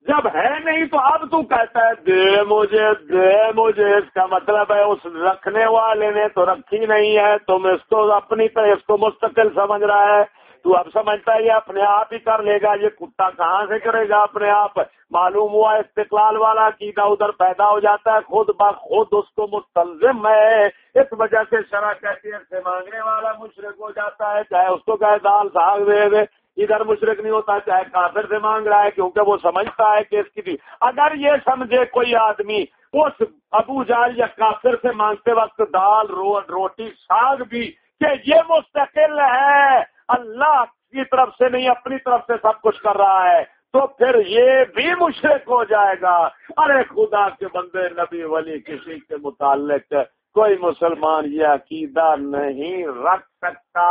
جب ہے نہیں تو اب تو کہتا ہے، دے مجھے دے مجھے، اس کا مطلب ہے اس رکھنے والے نے تو رکھی نہیں ہے، تم اس کو اپنی طرح، اس کو مستقل سمجھ رہا ہے۔ تو اب سمجھتا ہے یہ اپنے آپ ہی کر لے گا، یہ کتا کہاں سے کرے گا اپنے آپ؟ معلوم ہوا استقلال والا کیتا ادھر پیدا ہو جاتا ہے، خود بخود اس کو مستلزم ہے۔ اس وجہ سے شرح کہتی ہے سے مانگنے والا مشرق ہو جاتا ہے، چاہے اس کو کہے، دال ساگ دے دے۔ ادھر مشرق نہیں ہوتا، چاہے کافر سے مانگ رہا ہے، کیونکہ وہ سمجھتا ہے کہ اس کی بھی۔ اگر یہ سمجھے کوئی آدمی، اس ابو جال یا کافر سے مانگتے وقت دال، رو، روٹی، ساگ بھی، کہ یہ مستقل ہے، اللہ کی طرف سے نہیں، اپنی طرف سے سب کچھ کر رہا ہے، تو پھر یہ بھی مشرق ہو جائے گا۔ ارے خدا کے بندے، نبی ولی کسی کے متعلق کوئی مسلمان یہ عقیدہ نہیں رکھ سکتا۔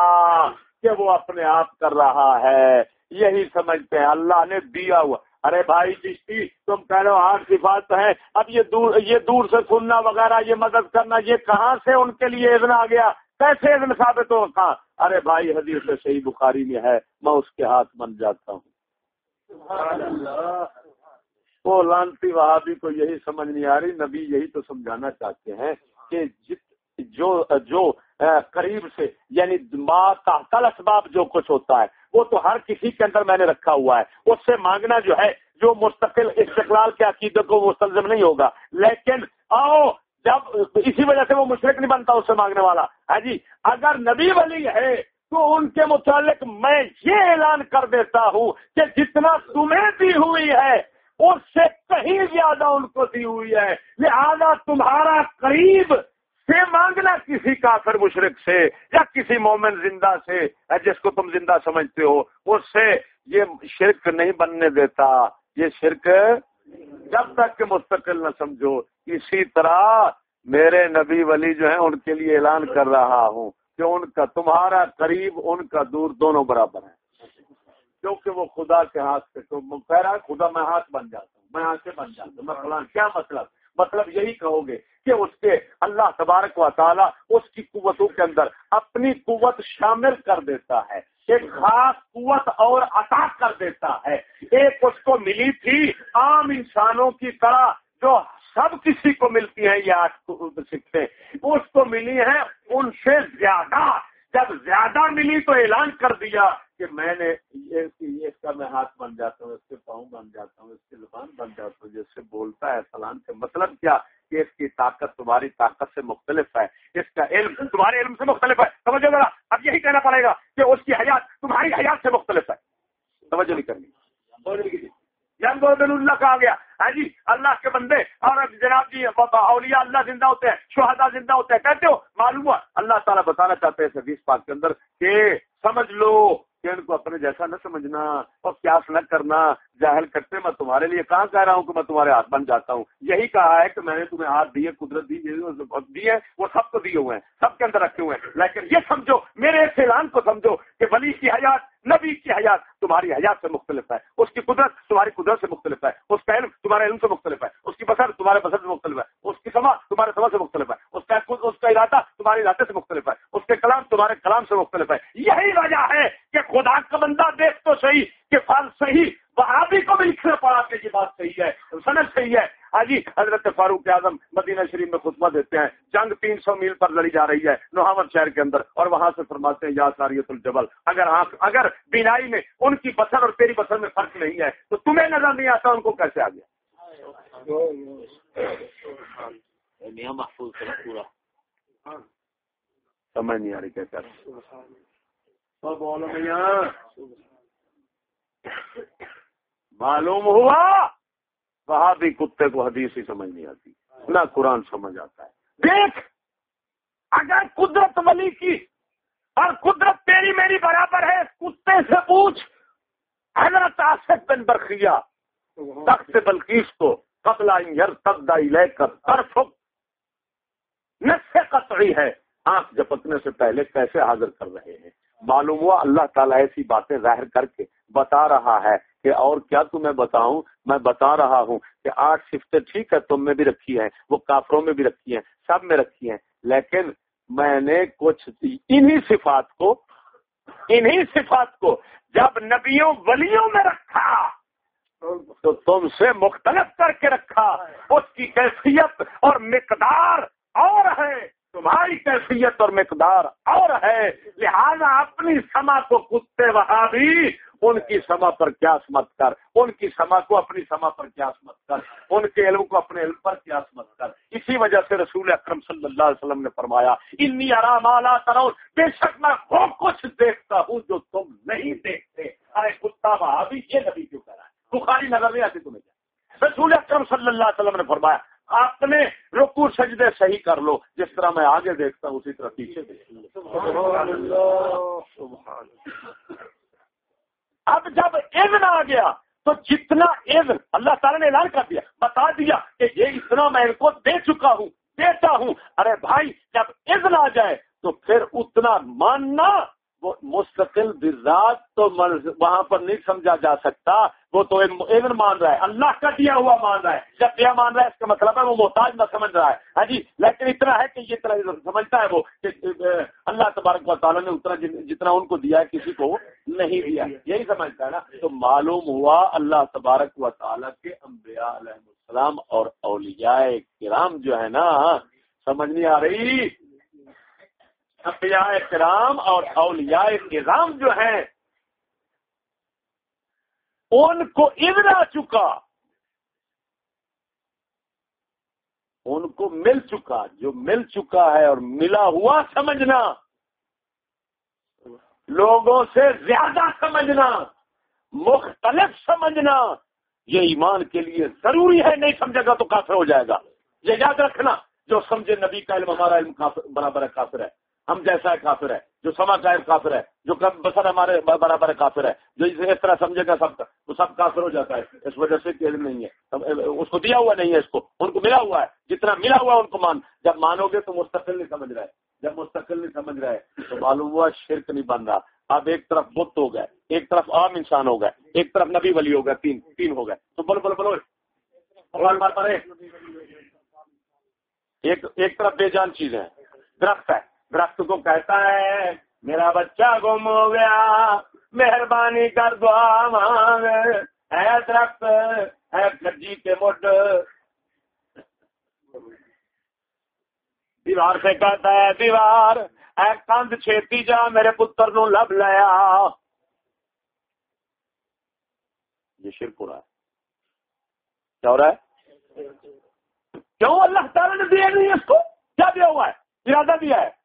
کہ وہ اپنے آپ کر رہا ہے۔ یہی سمجھتے ہیں۔ اللہ نے دیا ہوا۔ ارے بھائی چشتی، تم کہہ رہے ہو آٹھ صفات ہے اب یہ دور یہ دور سے سننا وغیرہ، یہ مدد کرنا، یہ کہاں سے ان کے لیے ادنا آ گیا؟ کیسے ادن ثابت ہو؟ کہاں؟ ارے بھائی حدیث صحیح بخاری میں ہے۔ میں اس کے ہاتھ بن جاتا ہوں۔ وہ لانتی وہابی کو یہی سمجھ نہیں آ رہی۔ نبی یہی تو سمجھانا چاہتے ہیں کہ جو جو قریب سے یعنی کل اسباب جو کچھ ہوتا ہے، وہ تو ہر کسی کے اندر میں نے رکھا ہوا ہے۔ اس سے مانگنا جو ہے، جو مستقل استقلال کے عقیدت کو مستلزم نہیں ہوگا۔ لیکن آؤ، جب اسی وجہ سے وہ مشرق نہیں بنتا، اس سے مانگنے والا۔ ہے جی اگر نبی ولی ہے، تو ان کے متعلق میں یہ اعلان کر دیتا ہوں کہ جتنا تمہیں دی ہوئی ہے، اس سے کہیں زیادہ ان کو دی ہوئی ہے۔ لہذا تمہارا قریب سے مانگنا کسی کافر مشرق سے یا کسی مومن زندہ سے جس کو تم زندہ سمجھتے ہو، اس سے یہ شرک نہیں بننے دیتا۔ یہ شرک جب تک کہ مستقل نہ سمجھو۔ اسی طرح میرے نبی ولی جو ہیں، ان کے لیے اعلان کر رہا ہوں کہ ان کا، تمہارا قریب، ان کا دور دونوں برابر ہیں۔ کیونکہ وہ خدا کے ہاتھ سے تو رہا خدا میں ہاتھ بن جاتا ہوں، میں ہاتھ سے بن جاتا ہوں، میں کیا مطلب؟ مطلب یہی کہو گے کہ اس کے اللہ تبارک و تعالیٰ اس کی قوتوں کے اندر اپنی قوت شامل کر دیتا ہے، ایک خاص قوت اور عطا کر دیتا ہے۔ ایک اس کو ملی تھی عام انسانوں کی طرح جو سب کسی کو ملتی ہیں، یہ آٹھ سکھتے اس کو ملی ہے ان سے زیادہ جب زیادہ ملی تو اعلان کر دیا کہ میں نے اس کا میں ہاتھ بن جاتا ہوں، اس کے پاؤں بن جاتا ہوں، اس کی زبان بن جاتا ہوں، جس سے بولتا ہے فلان سے مطلب کیا؟ کہ اس کی طاقت تمہاری طاقت سے مختلف ہے، اس کا علم تمہارے علم سے مختلف ہے۔ سمجھو ذرا، اب یہی کہنا پڑے گا کہ اس کی حیات تمہاری حیات سے مختلف ہے۔ توجہ نہیں کرنی۔ جنگ اللہ کہا گیا۔ ہاں جی اللہ کے بندے۔ اور جناب جی اولیاء اللہ زندہ ہوتے ہیں شہدا زندہ ہوتے ہیں۔ کہتے ہو، معلوم ہوا۔ اللہ تعالیٰ بتانا چاہتے ہیں حدیث پاک کے اندر کہ سمجھ لو کہ ان کو اپنے جیسا نہ سمجھنا اور پیاس نہ کرنا، جاہل کرتے میں تمہارے لیے کہاں کہہ رہا ہوں کہ میں تمہارے ہاتھ بن جاتا ہوں؟ یہی کہا ہے کہ میں نے تمہیں ہاتھ دیے، قدرت دی دیے وہ سب کو دیے ہوئے ہیں، سب کے اندر رکھے ہوئے ہیں۔ لیکن یہ سمجھو، میرے اس اعلان کو سمجھو کہ ولی کی حیات نبی کی حیات تمہاری حیات سے مختلف ہے۔ اس کی قدرت تمہاری قدرت سے مختلف ہے۔ اس کا علم تمہارے علم سے مختلف ہے۔ اس کی بسر تمہارے بسر سے مختلف ہے۔ اس کی سما تمہارے سما سے مختلف ہے۔ اس کا اس کا ارادہ تمہارے ارادے سے مختلف ہے۔ اس کے کلام تمہارے کلام سے مختلف ہے۔ یہی وجہ ہے کہ خدا کا بندہ دیکھ تو صحیح کہ فل صحیح بہابی کو بھی لکھنا پڑا کہ یہ بات صحیح ہے سنت صحیح ہے۔ حاجی حضرت فاروق اعظم مدینہ شریف میں خطبہ دیتے ہیں۔ جنگ تین سو میل پر لڑی جا رہی ہے نوحمد شہر کے اندر اور وہاں سے فرماتے ہیں یا ساریت الجبل اگر آنکھ اگر بینائی میں ان کی بسر اور تیری بسر میں فرق نہیں ہے تو تمہیں نظر نہیں آتا ان کو کیسے آ گیا محفوظ پورا۔ سمجھ نہیں آ رہی کیسے معلوم ہوا؟ وہاں بھی کتے کو حدیث ہی سمجھ نہیں آتی، نہ قرآن سمجھ آتا ہے۔ دیکھ، اگر قدرت ولی کی اور قدرت تیری میری برابر ہے، کتے سے پوچھ، حضرت آصف بن برخیا تخت بلکیس کو، قبل لے کر طرف نسے قطعی ہے۔ آنکھ جپکنے سے پہلے کیسے حاضر کر رہے ہیں؟ معلوم ہوا اللہ تعالیٰ ایسی باتیں ظاہر کر کے بتا رہا ہے کہ اور کیا تمہیں بتاؤں؟ میں بتا رہا ہوں کہ آٹھ شفٹیں ٹھیک ہے، تم میں بھی رکھی ہیں، وہ کافروں میں بھی رکھی ہیں، سب میں رکھی ہیں۔ لیکن میں نے کچھ انہی صفات کو، انہی صفات کو جب نبیوں ولیوں میں رکھا، تو تم سے مختلف کر کے رکھا۔ اس کی کیفیت اور مقدار اور ہے۔ تمہاری کیفیت اور مقدار اور ہے، لہذا اپنی سما کو کتے وہاں بھی، ان کی سما پر قیاس مت کر، ان کی سما کو اپنی سما پر قیاس مت کر، ان کے علم کو اپنے علم پر قیاس مت کر۔ اسی وجہ سے رسول اکرم صلی اللہ علیہ وسلم نے فرمایا، انی آرام اعلیٰ کرو بے شک میں وہ کچھ دیکھتا ہوں جو تم نہیں دیکھتے۔ ارے کتا، وہاں بھی یہ نبی کیوں کرا ہے؟ بخاری نظر نہیں آتی تمہیں رسول اکرم صلی اللہ علیہ وسلم نے فرمایا اپنے رکو سجدے صحیح کر لو۔ جس طرح میں آگے دیکھتا ہوں، اسی طرح پیچھے دیکھ اب جب اذن آ گیا، تو جتنا اذن اللہ تعالیٰ نے اعلان کر دیا، بتا دیا کہ یہ اتنا میں ان کو دے چکا ہوں، دیتا ہوں۔ ارے بھائی، جب اذن آ جائے، تو پھر اتنا ماننا مستقل بزاد تو وہاں پر نہیں سمجھا جا سکتا، وہ تو ایون مان رہا ہے، اللہ کا دیا ہوا مان رہا ہے، جب دیا مان رہا ہے، اس کا مطلب ہے وہ محتاج نہ سمجھ رہا ہے۔ ہاں جی لیکن اتنا ہے کہ یہ طرح سمجھتا ہے وہ کہ اللہ تبارک و تعالیٰ نے اتنا جتنا ان کو دیا ہے، کسی کو نہیں دیا۔ یہی سمجھتا ہے نا؟ تو معلوم ہوا اللہ تبارک و تعالیٰ کے انبیاء علیہ السلام اور اولیاء کرام جو ہے نا، سمجھ نہیں آ رہی۔ انبیاء کرام اور اولیاء کرام جو ہیں، ان کو ابن آ چکا۔ ان کو مل چکا، جو مل چکا ہے اور ملا ہوا سمجھنا۔ لوگوں سے زیادہ سمجھنا، مختلف سمجھنا۔ یہ ایمان کے لیے ضروری ہے، نہیں سمجھے گا تو کافر ہو جائے گا۔ یہ یاد رکھنا، جو سمجھے نبی کا علم، ہمارا علم برابر کافر ہے۔ ہم جیسا ہے کافر ہے، جو سما کا کافر ہے، جو بسر ہمارے برابر کافر ہے، جو اس طرح سمجھے گا سب وہ سب کافر ہو جاتا ہے، اس وجہ سے علم نہیں ہے۔ اس کو دیا ہوا نہیں ہے اس کو، ان کو ملا ہوا ہے، جتنا ملا ہوا ہے ان کو مان۔ جب مانو گے تو مستقل نہیں سمجھ رہا ہے جب مستقل نہیں سمجھ رہا ہے تو معلوم ہوا شرک نہیں بن رہا۔ اب ایک طرف بت ہو گئے، ایک طرف عام انسان ہو گئے، ایک طرف نبی ولی ہو گئے، تین تین ہو گئے۔ تو بولو بولو بولو۔ ایک ایک طرف بے جان چیز ہے درخت ہے۔ درخت کو کہتا ہے، میرا بچہ گم ہو گیا، مہربانی کر دعا مانگ۔ ہے درخت ہے کجی کے مٹ دیوار سے کہتا ہے، دیوار، اے کند چھتی جا، میرے پتر نو لب لیا یہ شرک ہو رہا ہے۔ کیا ہو رہا ہے؟ کیوں؟ اللہ تعالیٰ نے دیا نہیں اس کو؟ کیا دیا ہوا ہے؟ ارادہ دیا ہے۔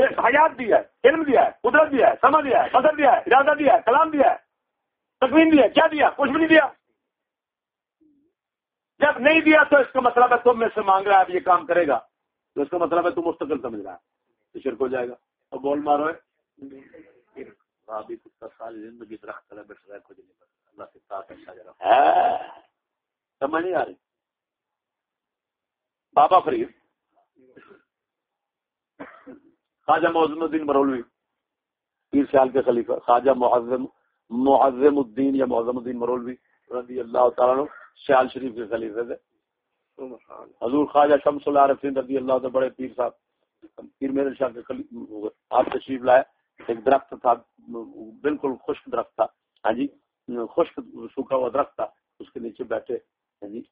حیات دیا ہے علم دیا ہے قدرت دیا ہے سمجھ دیا ہے فصل دیا ہے ارادہ دیا ہے کلام دیا ہے تقویم دیا کیا دیا؟ کچھ بھی نہیں دیا۔ جب نہیں دیا تو اس کا مطلب ہے تم میں سے مانگ رہا ہے اب یہ کام کرے گا۔ تو اس کا مطلب ہے تم مستقل سمجھ رہا ہے۔ تو شرک ہو جائے گا۔ اور بول مارو۔ زندگی سمجھ نہیں آ رہی۔ بابا فرید۔ خواجہ معظم الدین مرولوی پیر سیال کے خلیفہ خواجہ معظم معظم الدین یا معظم الدین مرولوی رضی اللہ تعالیٰ سیال شریف کے خلیفہ تھے۔ حضور خواجہ شمس اللہ رفین رضی اللہ تعالیٰ بڑے پیر صاحب پیر میرے شاہ کے آپ تشریف لائے۔ ایک درخت تھا بالکل خشک درخت تھا۔ ہاں جی خشک سوکھا ہوا درخت تھا۔ اس کے نیچے بیٹھے ہاں جی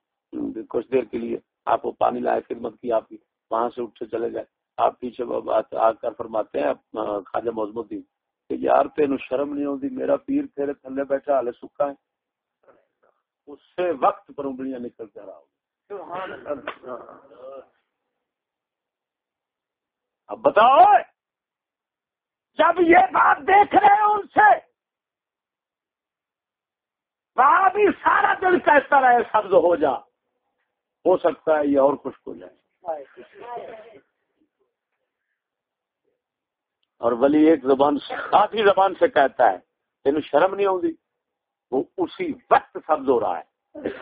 کچھ دیر کے لیے آپ کو پانی لائے خدمت کی آپ کی وہاں سے اٹھ سے چلے گئے۔ آپ پیچھے آ کر فرماتے ہیں خواجہ موزم کہ یار تین شرم نہیں ہوتی میرا پیر تیرے تھلے بیٹھا ہالے سکھا ہے۔ اس سے وقت پر انگلیاں نکل کر رہا۔ ہوں اب بتاؤ، جب یہ بات دیکھ رہے ہیں ان سے بھی سارا دل کہتا رہے، سبز ہو جا۔ ہو سکتا ہے یہ اور خشک ہو جائے۔ اور ولی ایک زبان ساتھی زبان سے کہتا ہے تین شرم نہیں ہوگی وہ اسی وقت سبز ہو رہا ہے۔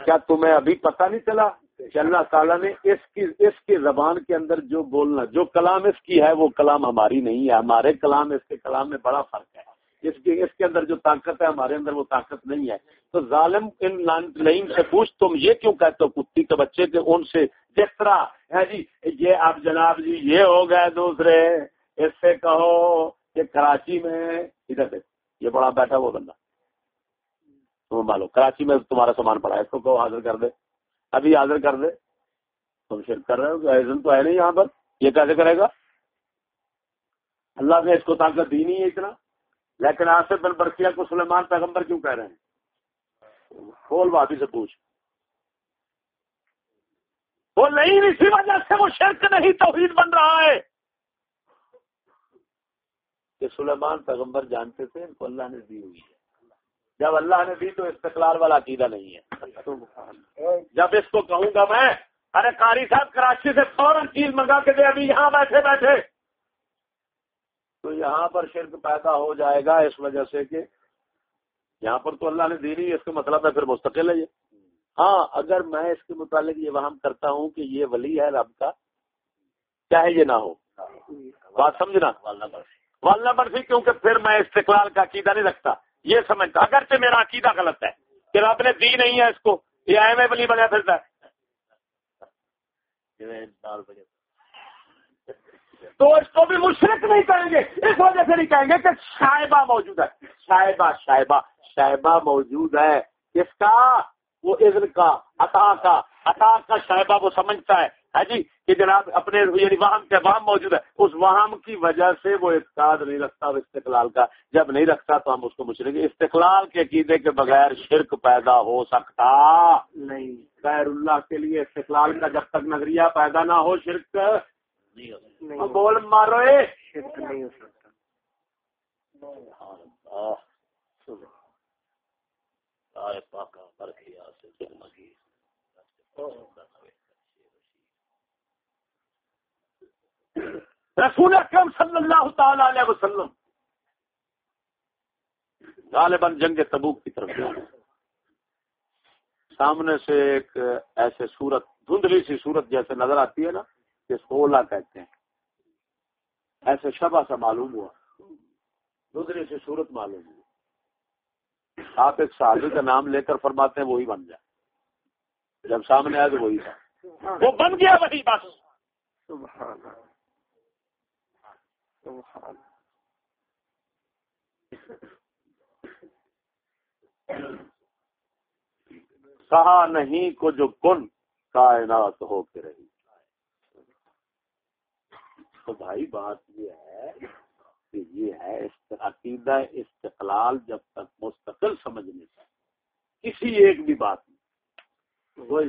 کیا تمہیں ابھی پتہ نہیں چلا کہ اللہ تعالیٰ نے اس کی اس کی زبان کے اندر جو بولنا جو کلام اس کی ہے، وہ کلام ہماری نہیں ہے۔ ہمارے کلام، اس کے کلام میں بڑا فرق ہے۔ اس کے اس کے اندر جو طاقت ہے، ہمارے اندر وہ طاقت نہیں ہے۔ تو ظالم ان لائن سے پوچھ، تم یہ کیوں کہتے ہو کتی کے بچے کے ان سے جس طرح ہے جی یہ اب جناب جی یہ ہو گئے دوسرے۔ اس سے کہو کہ کراچی میں ادھر سے یہ بڑا بیٹھا وہ بندہ۔ تم مانو کراچی میں تمہارا سامان پڑا ہے، اس کو کہو حاضر کر دے۔ ابھی حاضر کر دے۔ تم شرک کر رہے ہو ایزن تو ہے نہیں یہاں پر؟ یہ کیسے کرے گا؟ اللہ نے اس کو طاقت دی نہیں ہے اتنا۔ لیکن آصف بن برقیہ کو سلیمان پیغمبر کیوں کہہ رہے ہیں؟ کھول بابی سے پوچھ۔ وہ نہیں، اسی وجہ سے وہ شرک نہیں، توحید بن رہا ہے۔ کہ سلیمان پیغمبر جانتے تھے، ان کو اللہ نے دی ہوئی ہے۔ جب اللہ نے دی تو استقلال والا عقیدہ نہیں ہے۔ جب اس کو کہوں گا میں، ارے قاری صاحب، کراچی سے فوراً چیز منگا کے دے، ابھی یہاں بیٹھے بیٹھے۔ تو یہاں پر شرک پیدا ہو جائے گا اس وجہ سے کہ یہاں پر تو اللہ نے دی نہیں، اس کا مطلب ہے پھر مستقل ہے یہ۔ ہاں اگر میں اس کے متعلق یہ وہاں کرتا ہوں کہ یہ ولی ہے رب کا، چاہے یہ نہ ہو۔ بات سمجھنا؟ واللہ برفی کیونکہ پھر میں استقلال کا عقیدہ نہیں رکھتا۔ یہ سمجھتا۔ اگرچہ میرا عقیدہ غلط ہے کہ رب نے دی نہیں ہے اس کو یہ ایم اے بلی بنیا پھرتا ہے۔ تو اس کو بھی مشرق نہیں کریں گے۔ اس وجہ سے نہیں کہیں گے کہ شائبہ موجود ہے۔ شائبہ شائبہ شائبہ موجود ہے۔ کس کا؟ وہ اذن کا عطا کا۔ عطا کا شائبہ وہ سمجھتا ہے۔ ہے جی کہ جناب اپنے یعنی وہم کے وہم موجود ہے۔ اس وہم کی وجہ سے وہ اعتقاد نہیں رکھتا استقلال کا جب نہیں رکھتا تو ہم اس کو مشرق استقلال کے عقیدے کے بغیر شرک پیدا ہو سکتا۔ نہیں غیر اللہ کے لیے استقلال کا جب تک نظریہ پیدا نہ ہو شرک بول مارو۔ شرک نہیں ہو سکتا۔ رسول اکرم صلی اللہ تعالی علیہ وسلم۔ غالباً جنگ تبوک کی طرف سامنے سے ایک ایسے صورت دھندلی سی صورت جیسے نظر آتی ہے نا جس کو اولا کہتے ہیں۔ ایسے شبہ سا معلوم ہوا۔ دھندلی سی صورت معلوم ہوا۔ آپ ایک صحابی کا نام لے کر فرماتے ہیں، وہی بن جائے۔ جب سامنے آئے تو وہی تھا۔ وہ بن گیا وہی بس۔ سبحان اللہ۔ کہا نہیں کو جو کن کائنات ہو کے رہی۔ تو بھائی بات یہ ہے کہ یہ ہے عقیدہ استقلال جب تک مستقل سمجھنے کا کسی ایک بھی بات نہیں کوئی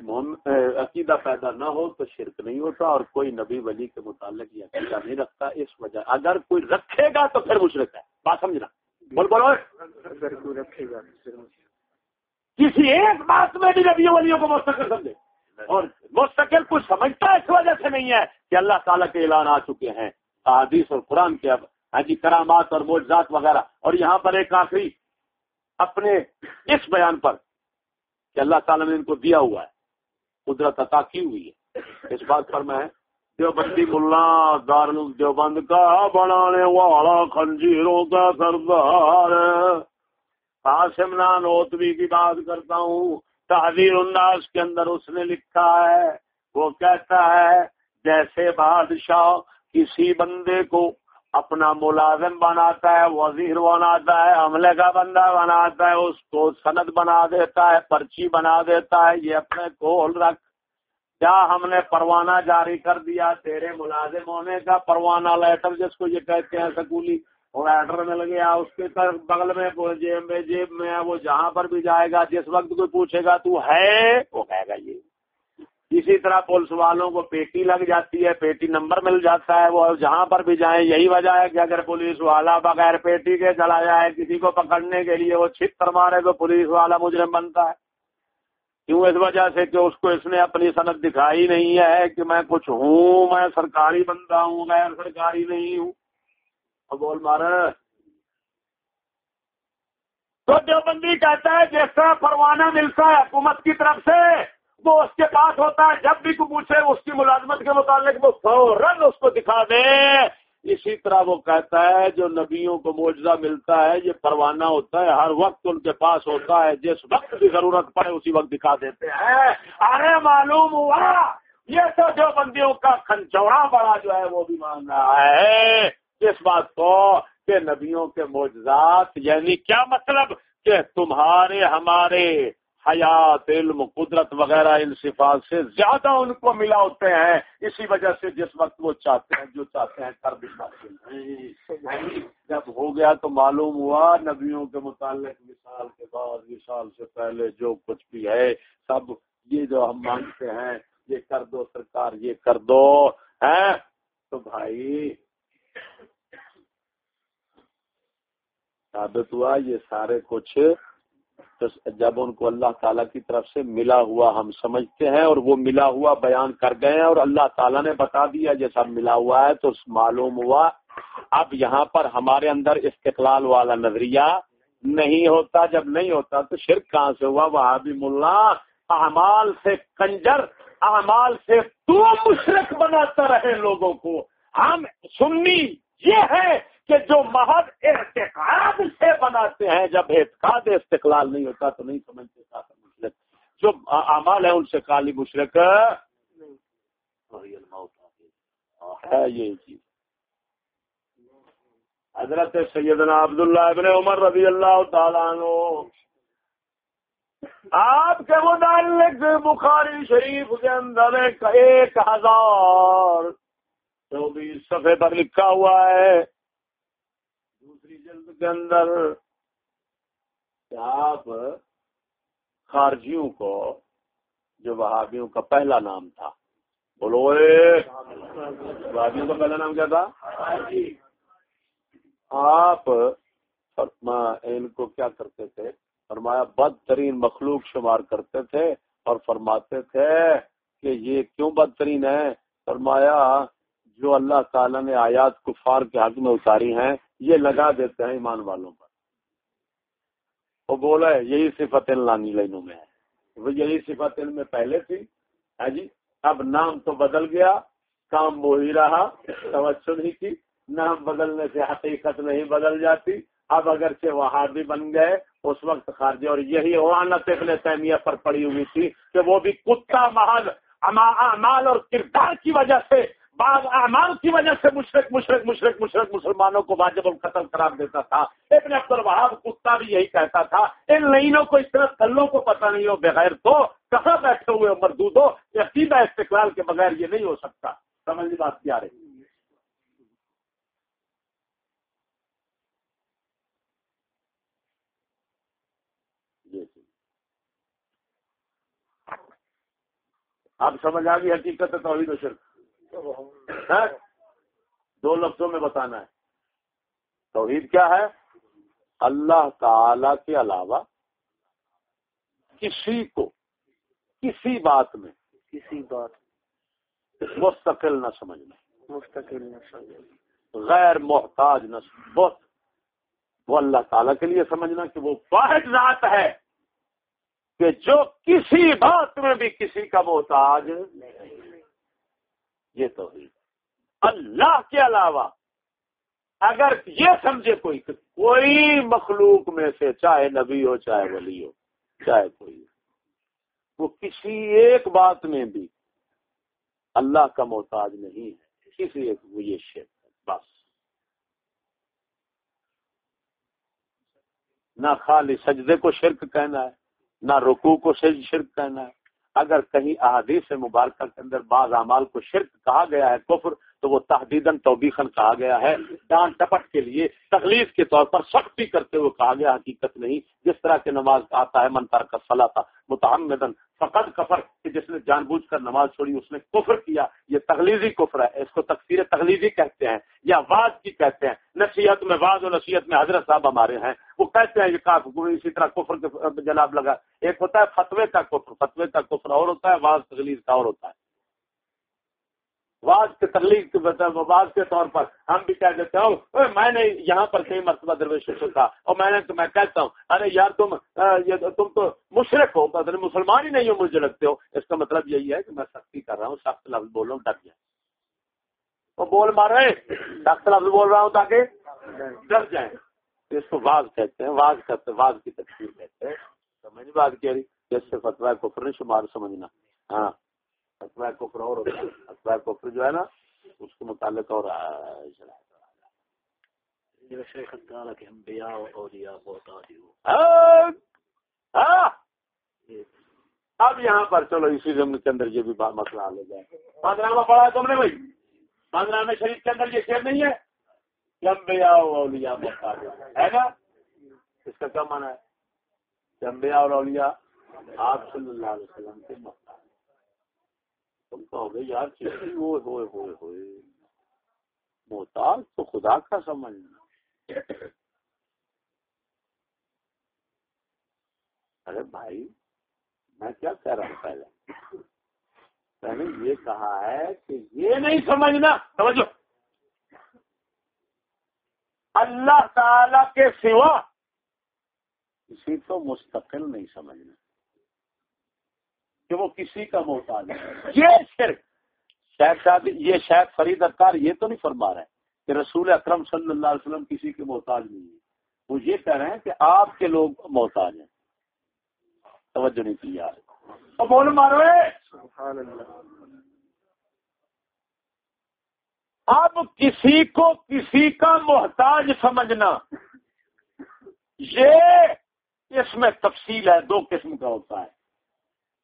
عقیدہ پیدا نہ ہو تو شرک نہیں ہوتا اور کوئی نبی ولی کے متعلق یہ عقیدہ نہیں رکھتا اس وجہ اگر کوئی رکھے گا تو پھر مشرق ہے۔ بات سمجھنا؟ بول بولو اگر کوئی رکھے گا کسی ایک بات میں بھی نبی ولیوں کو مستقل سمجھے۔ اور مستقل کچھ سمجھتا اس وجہ سے نہیں ہے کہ اللہ تعالیٰ کے اعلان آ چکے ہیں۔ حدیث اور قرآن کے اب ہاں جی کرامات اور موجات وغیرہ۔ اور یہاں پر ایک آخری اپنے اس بیان پر کہ اللہ تعالیٰ نے ان کو دیا ہوا ہے۔ قدرت عطا کی ہوئی ہے۔ اس بات پر میں دیوبندی ملا دار دیوبند کا بنانے والا خنجیروں کا سردار۔ ہاں، قاسم نانوتوی کی بات کرتا ہوں۔ تحریر انداز کے اندر اس نے لکھا ہے۔ وہ کہتا ہے، جیسے بادشاہ کسی بندے کو اپنا ملازم بناتا ہے، وزیر بناتا ہے، عملے کا بندہ بناتا ہے، اس کو سند بنا دیتا ہے، پرچی بنا دیتا ہے، یہ اپنے کول رکھ۔ کیا ہم نے پروانہ جاری کر دیا؟ تیرے ملازم ہونے کا پروانہ لیٹر جس کو یہ کہتے ہیں، سکولی لیٹر مل گیا، اس کے بغل میں جیب میں جیب میں وہ جہاں پر بھی جائے گا، جس وقت کوئی پوچھے گا تو ہے، وہ کہے گا یہ۔ اسی طرح پولیس والوں کو پیٹی لگ جاتی ہے، پیٹی نمبر مل جاتا ہے، وہ جہاں پر بھی جائیں، یہی وجہ ہے کہ اگر پولیس والا بغیر پیٹی کے چلا جائے، کسی کو پکڑنے کے لیے وہ چھتر مارے تو پولیس والا مجرم بنتا ہے۔ کیوں؟ اس وجہ سے کہ اس کو اس نے اپنی صنعت دکھائی نہیں ہے کہ میں کچھ ہوں، میں سرکاری بندہ ہوں، غیر سرکاری نہیں ہوں۔ بول مار۔ تو جو بندی کہتا ہے جس طرح پروانہ ملتا ہے حکومت کی طرف سے وہ اس کے پاس ہوتا ہے، جب بھی کوئی پوچھے اس کی ملازمت کے متعلق، وہ فوراً اس کو دکھا دے۔ اسی طرح وہ کہتا ہے، جو نبیوں کو معجزہ ملتا ہے، یہ پروانہ ہوتا ہے، ہر وقت ان کے پاس ہوتا ہے، جس وقت کی ضرورت پڑے اسی وقت دکھا دیتے ہیں۔ ارے معلوم ہوا، یہ تو جو بندیوں کا کھنچوڑا بڑا جو ہے، وہ بھی مان رہا ہے۔ اس بات کو کہ نبیوں کے معجزات یعنی کیا مطلب کہ تمہارے، ہمارے حیات، علم، قدرت وغیرہ ان صفات سے زیادہ ان کو ملا ہوتے ہیں۔ اسی وجہ سے جس وقت وہ چاہتے ہیں، جو چاہتے ہیں، کر بھی ہیں۔ جب ہو گیا تو معلوم ہوا، نبیوں کے متعلق مثال کے بعد، مثال سے پہلے جو کچھ بھی ہے، سب یہ جو ہم مانگتے ہیں، یہ کر دو سرکار، یہ کر دو۔ ہے تو بھائی، ثابت ہوا یہ سارے کچھ تو جب ان کو اللہ تعالیٰ کی طرف سے ملا ہوا ہم سمجھتے ہیں اور وہ ملا ہوا بیان کر گئے ہیں اور اللہ تعالیٰ نے بتا دیا جیسا ملا ہوا ہے تو معلوم ہوا اب یہاں پر ہمارے اندر استقلال والا نظریہ نہیں ہوتا۔ جب نہیں ہوتا تو شرک کہاں سے ہوا؟ وہ بھی ملا احمال سے کنجر احمال سے تو مشرق بناتا رہے لوگوں کو۔ ہم سننی یہ ہے کہ جو محض احتقاد سے بناتے ہیں، جب اعتقاد استقلال نہیں ہوتا تو نہیں سمجھتے مشرق۔ جو اعمال ہے ان سے کالی مشرق۔ ہے یہ چیز حضرت سیدنا عبداللہ ابن عمر رضی اللہ تعالیٰ عنہ۔ آپ کے متعلق بخاری شریف کے اندر ایک ہزار چوبیس صفحے پر لکھا ہوا ہے۔ جلد کے اندر آپ خارجیوں کو، جو وہابیوں کا پہلا نام تھا، بولو وہابیوں کا پہلا نام کیا تھا؟ آپ ان کو کیا کرتے تھے؟ فرمایا، بدترین مخلوق شمار کرتے تھے اور فرماتے تھے کہ یہ کیوں بدترین ہے؟ فرمایا، جو اللہ تعالی نے آیات کفار کے حق میں اتاری ہیں یہ لگا دیتے ہیں ایمان والوں پر۔ وہ بولا ہے، یہی صفت ان لانی لائنوں میں ہے۔ وہ یہی صفت ان میں پہلے تھی۔ ہے جی اب نام تو بدل گیا۔ کام وہی رہا، توجہ نہیں کی۔ نام بدلنے سے حقیقت نہیں بدل جاتی۔ اب اگرچہ وہاں بھی بن گئے، اس وقت خارجی اور یہی وانت ابن تیمیہ پر پڑی ہوئی تھی کہ وہ بھی کتا محل اعمال اور کردار کی وجہ سے بعض اعمال کی وجہ سے مشرق مشرق مشرق مشرق مسلمانوں کو واجب القتل قرار دیتا تھا۔ ابن عبد الوہاب کتا بھی یہی کہتا تھا، ان لائنوں کو اس طرح کلوں کو پتہ نہیں ہو، بغیر تو کہاں بیٹھے ہوئے مردود ہو یا سیدھا استقلال کے بغیر یہ نہیں ہو سکتا۔ سمجھ بات کیا رہی؟ آپ سمجھ آ گئی حقیقت توحید و شرک۔ دو لفظوں میں بتانا ہے۔ توحید کیا ہے؟ اللہ تعالی کے علاوہ کسی کو کسی بات میں کسی بات مستقل نہ سمجھنا۔ مستقل نہ سمجھنا۔ غیر محتاج نہ بہت وہ اللہ تعالیٰ کے لیے سمجھنا کہ وہ واحد ذات ہے کہ جو کسی بات میں بھی کسی کا محتاج یہ تو اللہ کے علاوہ اگر یہ سمجھے کوئی کوئی مخلوق میں سے چاہے نبی ہو، چاہے ولی ہو، چاہے کوئی ہو، وہ کسی ایک بات میں بھی اللہ کا محتاج نہیں ہے۔ کسی ایک وہ یہ شرک ہے۔ بس۔ نہ خالی سجدے کو شرک کہنا ہے، نہ رکوع کو شرک کہنا ہے۔ اگر کہیں احادیث مبارکہ کے اندر بعض اعمال کو شرک کہا گیا ہے کفر تو وہ تحدیدن توبیخن کہا گیا ہے۔ ڈانٹ ٹپٹ کے لیے تکلیف کے طور پر سختی کرتے ہوئے کہا گیا، حقیقت نہیں۔ جس طرح کے نماز آتا ہے منتر کا صلاح تھا متحمدن فقط کفر، کہ جس نے جان بوجھ کر نماز چھوڑی، اس نے کفر کیا۔ یہ تغلیزی کفر ہے۔ اس کو تقسیر تغلیزی کہتے ہیں یا واز کی کہتے ہیں۔ نصیحت میں واز و نصیحت میں حضرت صاحب ہمارے ہیں۔ وہ کہتے ہیں یہ اسی طرح کفر کے جناب لگا۔ ایک ہوتا ہے فتوے کا کفر، فتوے کا کفر اور ہوتا ہے واز تغلیز کا اور ہوتا ہے۔ واز کے تکلیف واز کے طور پر ہم بھی کہہ دیتے ہوں میں نے یہاں پر کئی مرتبہ درویش تھا اور میں نے میں کہتا ہوں، ارے یار تم تم تو مشرق ہو مطلب مسلمان ہی نہیں ہو، مجھے لگتے ہو۔ اس کا مطلب یہی ہے کہ میں سختی کر رہا ہوں، سخت لفظ بول رہا ہوں، ڈر جائیں وہ بول مار رہے، سخت لفظ بول رہا ہوں تاکہ ڈر جائیں۔ اس کو واز کہتے ہیں واز کرتے واز کی تقسیم کہتے ہیں۔ سمجھ بات کہہ رہی جیسے فتوا کو شمار سمجھنا۔ ہاں۔ اتباع کفر اور اتباع کفر جو ہے نا اس کے متعلق اور اب یہاں پر چلو اسی زمین کے اندر یہ بھی مسئلہ لے جائے پندرہ میں پڑھا تم نے بھائی؟ پندرہ میں شریف کے اندر یہ شیر نہیں ہے؟ اولیاء محتاج ہے نا؟ اس کا کیا مانا ہے؟ کہ امبیا اور اولیاء آپ صلی اللہ علیہ وسلم کے گے یار ہوئے محتاج تو خدا کا سمجھنا۔ ارے بھائی، میں کیا کہہ رہا ہوں پہلے؟ میں نے یہ کہا ہے کہ یہ نہیں سمجھنا۔ سمجھو اللہ تعالی کے سوا کسی کو مستقل نہیں سمجھنا۔ کہ وہ کسی کا محتاج ہے۔ یہ شرک۔ شیخ صاحب یہ شیخ فرید اکار یہ تو نہیں فرما رہے کہ رسول اکرم صلی اللہ علیہ وسلم کسی کے محتاج نہیں ہے وہ یہ کہہ رہے ہیں کہ آپ کے لوگ محتاج ہیں۔ توجہ نہیں کی یار۔ بول مارو۔ اب کسی کو کسی کا محتاج سمجھنا۔ یہ اس میں تفصیل ہے، دو قسم کا ہوتا ہے۔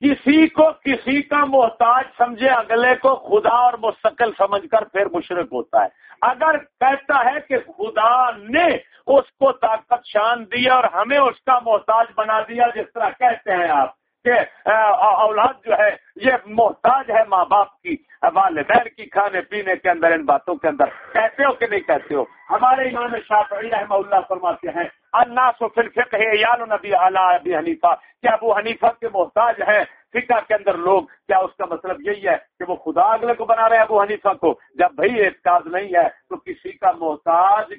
کسی کو کسی کا محتاج سمجھے، اگلے کو خدا اور مستقل سمجھ کر پھر مشرق ہوتا ہے۔ اگر کہتا ہے کہ خدا نے اس کو طاقت شان دیا اور ہمیں اس کا محتاج بنا دیا، جس طرح کہتے ہیں آپ کہ اولاد جو ہے، یہ محتاج ہے ماں باپ کی، والدین کی کھانے پینے کے اندر، ان باتوں کے اندر۔ کہتے ہو کہ نہیں کہتے ہو؟ ہمارے امام شافعی رحمہ اللہ فرماتے ہیں الناس فی ہے یال نبی اعلیٰ ابی حنیفہ کیا ابو حنیفہ کے محتاج ہیں؟ فقہ کے اندر لوگ کیا اس کا مطلب یہی ہے کہ وہ خدا اگلے کو بنا رہے ہیں ابو حنیفہ کو؟ جب بھائی اعتقاد نہیں ہے تو کسی کا محتاج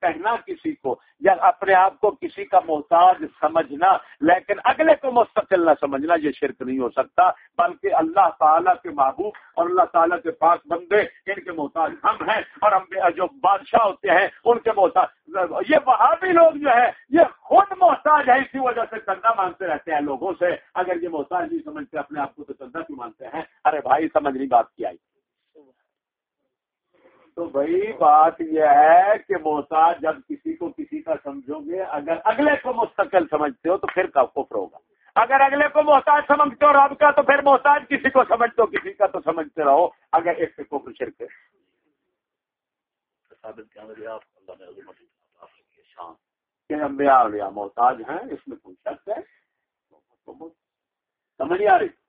کہنا کسی کو یا اپنے آپ کو کسی کا محتاج سمجھنا، لیکن اگلے کو مستقل نہ سمجھنا، یہ شرک نہیں ہو سکتا، بلکہ اللہ تعالیٰ کے محبوب اور اللہ تعالیٰ کے پاس بندے، ان کے محتاج ہم ہیں اور ہم جو بادشاہ ہوتے ہیں، ان کے محتاج، یہ وہاں بھی لوگ جو ہے یہ خود محتاج ہے اسی وجہ سے چندہ مانگتے رہتے ہیں لوگوں سے، اگر یہ محتاج نہیں سمجھتے، اپنے آپ کو تو چندہ کیوں مانتے ہیں۔ ارے بھائی سمجھنی بات کی آئی۔ تو بھائی بات یہ ہے کہ محتاج جب کسی کو کسی کا سمجھو گے اگر اگلے کو مستقل سمجھتے ہو تو پھر کا کفر ہوگا؟ اگر اگلے کو محتاج سمجھتے ہو رب کا تو پھر محتاج کسی کو سمجھتے ہو کسی کا تو سمجھتے رہو اگر ایک سے کفر شرک ہے۔ محتاج ہیں اس میں کوئی شک ہے؟ سمجھ نہیں آ رہی۔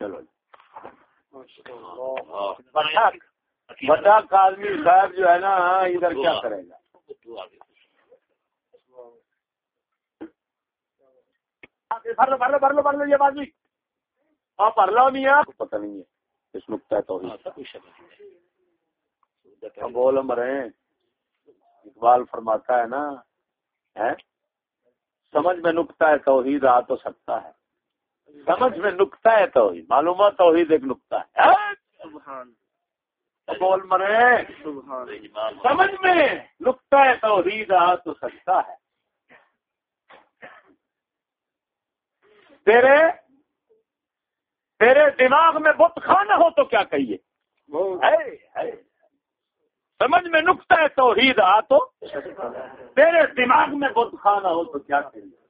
چلو بڑا آدمی صاحب جو ہے نا ادھر کیا کرے گا؟ بھر لو بھر لو بھر لو یہ بازی۔ بھر لو نہیں آپ پتہ نہیں ہے۔ اس نقطہ تو بول مرے اقبال فرماتا ہے نا سمجھ میں نقطہ ہے توحید آ تو سکتا ہے۔ سمجھ میں نقطہ ہے توحید معلومات توحید ایک نقطہ ہے۔ بول مرے۔ سمجھ میں نقطہ ہے توحید آ تو سکتا ہے۔ تیرے تیرے دماغ میں بت خانہ ہو تو کیا کہیے؟ سمجھ میں نقطہ ہے توحید آ تو تیرے دماغ میں بت خانہ ہو تو کیا کہیے؟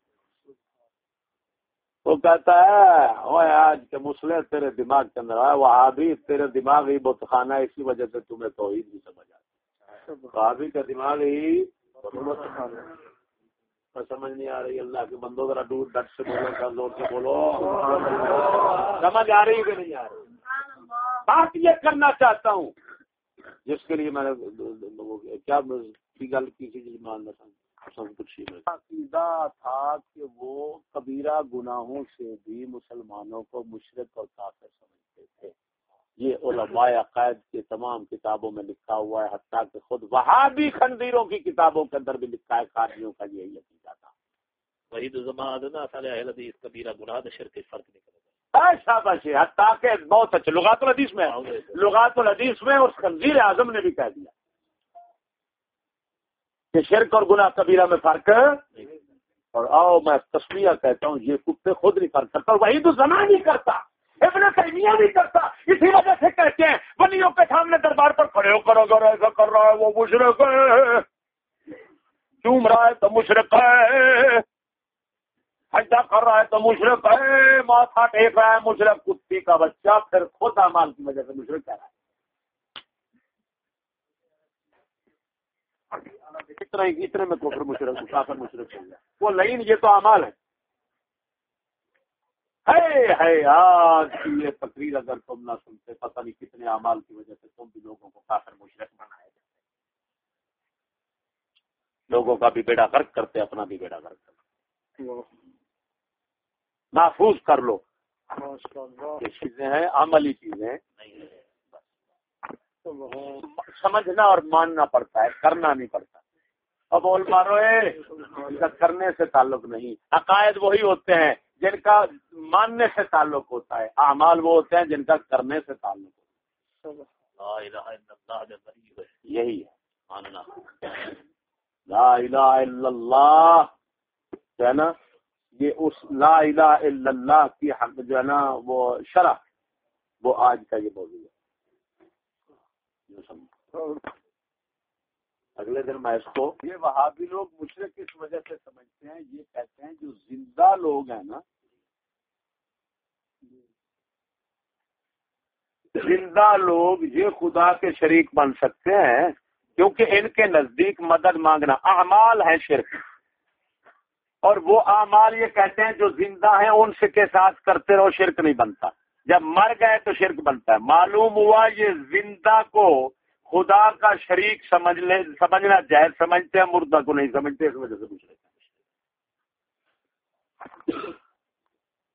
وہ کہتا ہے آج کے مسلح تیرے دماغ کے اندر آئے وہابی تیرے دماغ ہی بت خانہ ہے، اسی وجہ سے تمہیں توحید بھی سمجھ آتا آبی کا دماغ ہی سمجھ نہیں آ رہی، اللہ کے بندوں ذرا دور ڈٹ سے بولو کا زور سے بولو۔ سمجھ آ رہی کہ نہیں آ رہی؟ بات یہ کرنا چاہتا ہوں۔ جس کے لیے میں نے کیا گل کی تھی ماننا عقیدہ تھا کہ وہ کبیرہ گناہوں سے بھی مسلمانوں کو مشرق اور کافر سمجھتے تھے۔ یہ علماء عقائد کے تمام کتابوں میں لکھا ہوا ہے حتیٰ کہ خود وہاں بھی خندیروں کی کتابوں کے اندر بھی لکھا ہے قادیوں کا یہی عقیدہ تھا۔ وہی تو حدیث کبیرہ گناہ شر کے فرق نہیں کرتا۔ حتیٰ کہ بہت اچھے لغات الحدیث میں لغات الحدیث میں اس خنزیر اعظم نے بھی کہہ دیا۔ کہ شرک اور گناہ کبیرہ میں فرق اور آؤ میں تسمیہ کہتا ہوں، یہ کتے خود نہیں فرق کرتا، وہی تو زنا نہیں کرتا، ابن تیمیہ نہیں کرتا، اسی وجہ سے کہتے ہیں بنیوں کے سامنے دربار پر کھڑے ہو کرو اگر ایسا کر رہا ہے، وہ مشرق ہے۔ چوم رہا ہے تو مشرق ہے۔ حجا کر رہا ہے تو مشرق ہے۔ ماتھا ٹیک رہا ہے مشرق، کتی کا بچہ پھر خود امال کی وجہ سے مشرق کہہ رہا ہے۔ اتنا اتنے میں کوفر مشرق کافر مشرق ہو گیا وہ لائن یہ تو امال ہے ہے آج کی یہ تقریر اگر تم نہ سنتے پتہ نہیں کتنے اعمال کی وجہ سے تم بھی لوگوں کو کافر مشرق بنائے جاتے لوگوں کا بھی بیڑا غرق کرتے اپنا بھی بیڑا غرق کرتے۔ محفوظ کر لو۔ یہ چیزیں ہیں عملی چیزیں سمجھنا اور ماننا پڑتا ہے کرنا نہیں پڑتا۔ بول مارو کرنے سے تعلق نہیں۔ عقائد وہی ہوتے ہیں جن کا ماننے سے تعلق ہوتا ہے۔ اعمال وہ ہوتے ہیں جن کا کرنے سے تعلق ہوتا ہے۔ یہی ہے۔ لا الہ الا اللہ جو ہے نا یہ اس لا الہ الا اللہ کی حق جو ہے نا وہ شرح وہ آج کا یہ موضوع ہے۔ اگلے دن میں اس کو یہ وہابی لوگ مشرق کس وجہ سے سمجھتے ہیں، یہ کہتے ہیں جو زندہ لوگ ہیں نا، زندہ لوگ یہ خدا کے شریک بن سکتے ہیں کیونکہ ان کے نزدیک مدد مانگنا، اعمال ہے شرک۔ اور وہ اعمال یہ کہتے ہیں جو زندہ ہیں، ان سے کے ساتھ کرتے رہو، شرک نہیں بنتا۔ جب مر گئے تو شرک بنتا ہے۔ معلوم ہوا یہ زندہ کو خدا کا شریک سمجھ لے، سمجھنا جہر سمجھتے ہیں مردہ کو نہیں سمجھتے، اس وجہ سے پوچھ رہے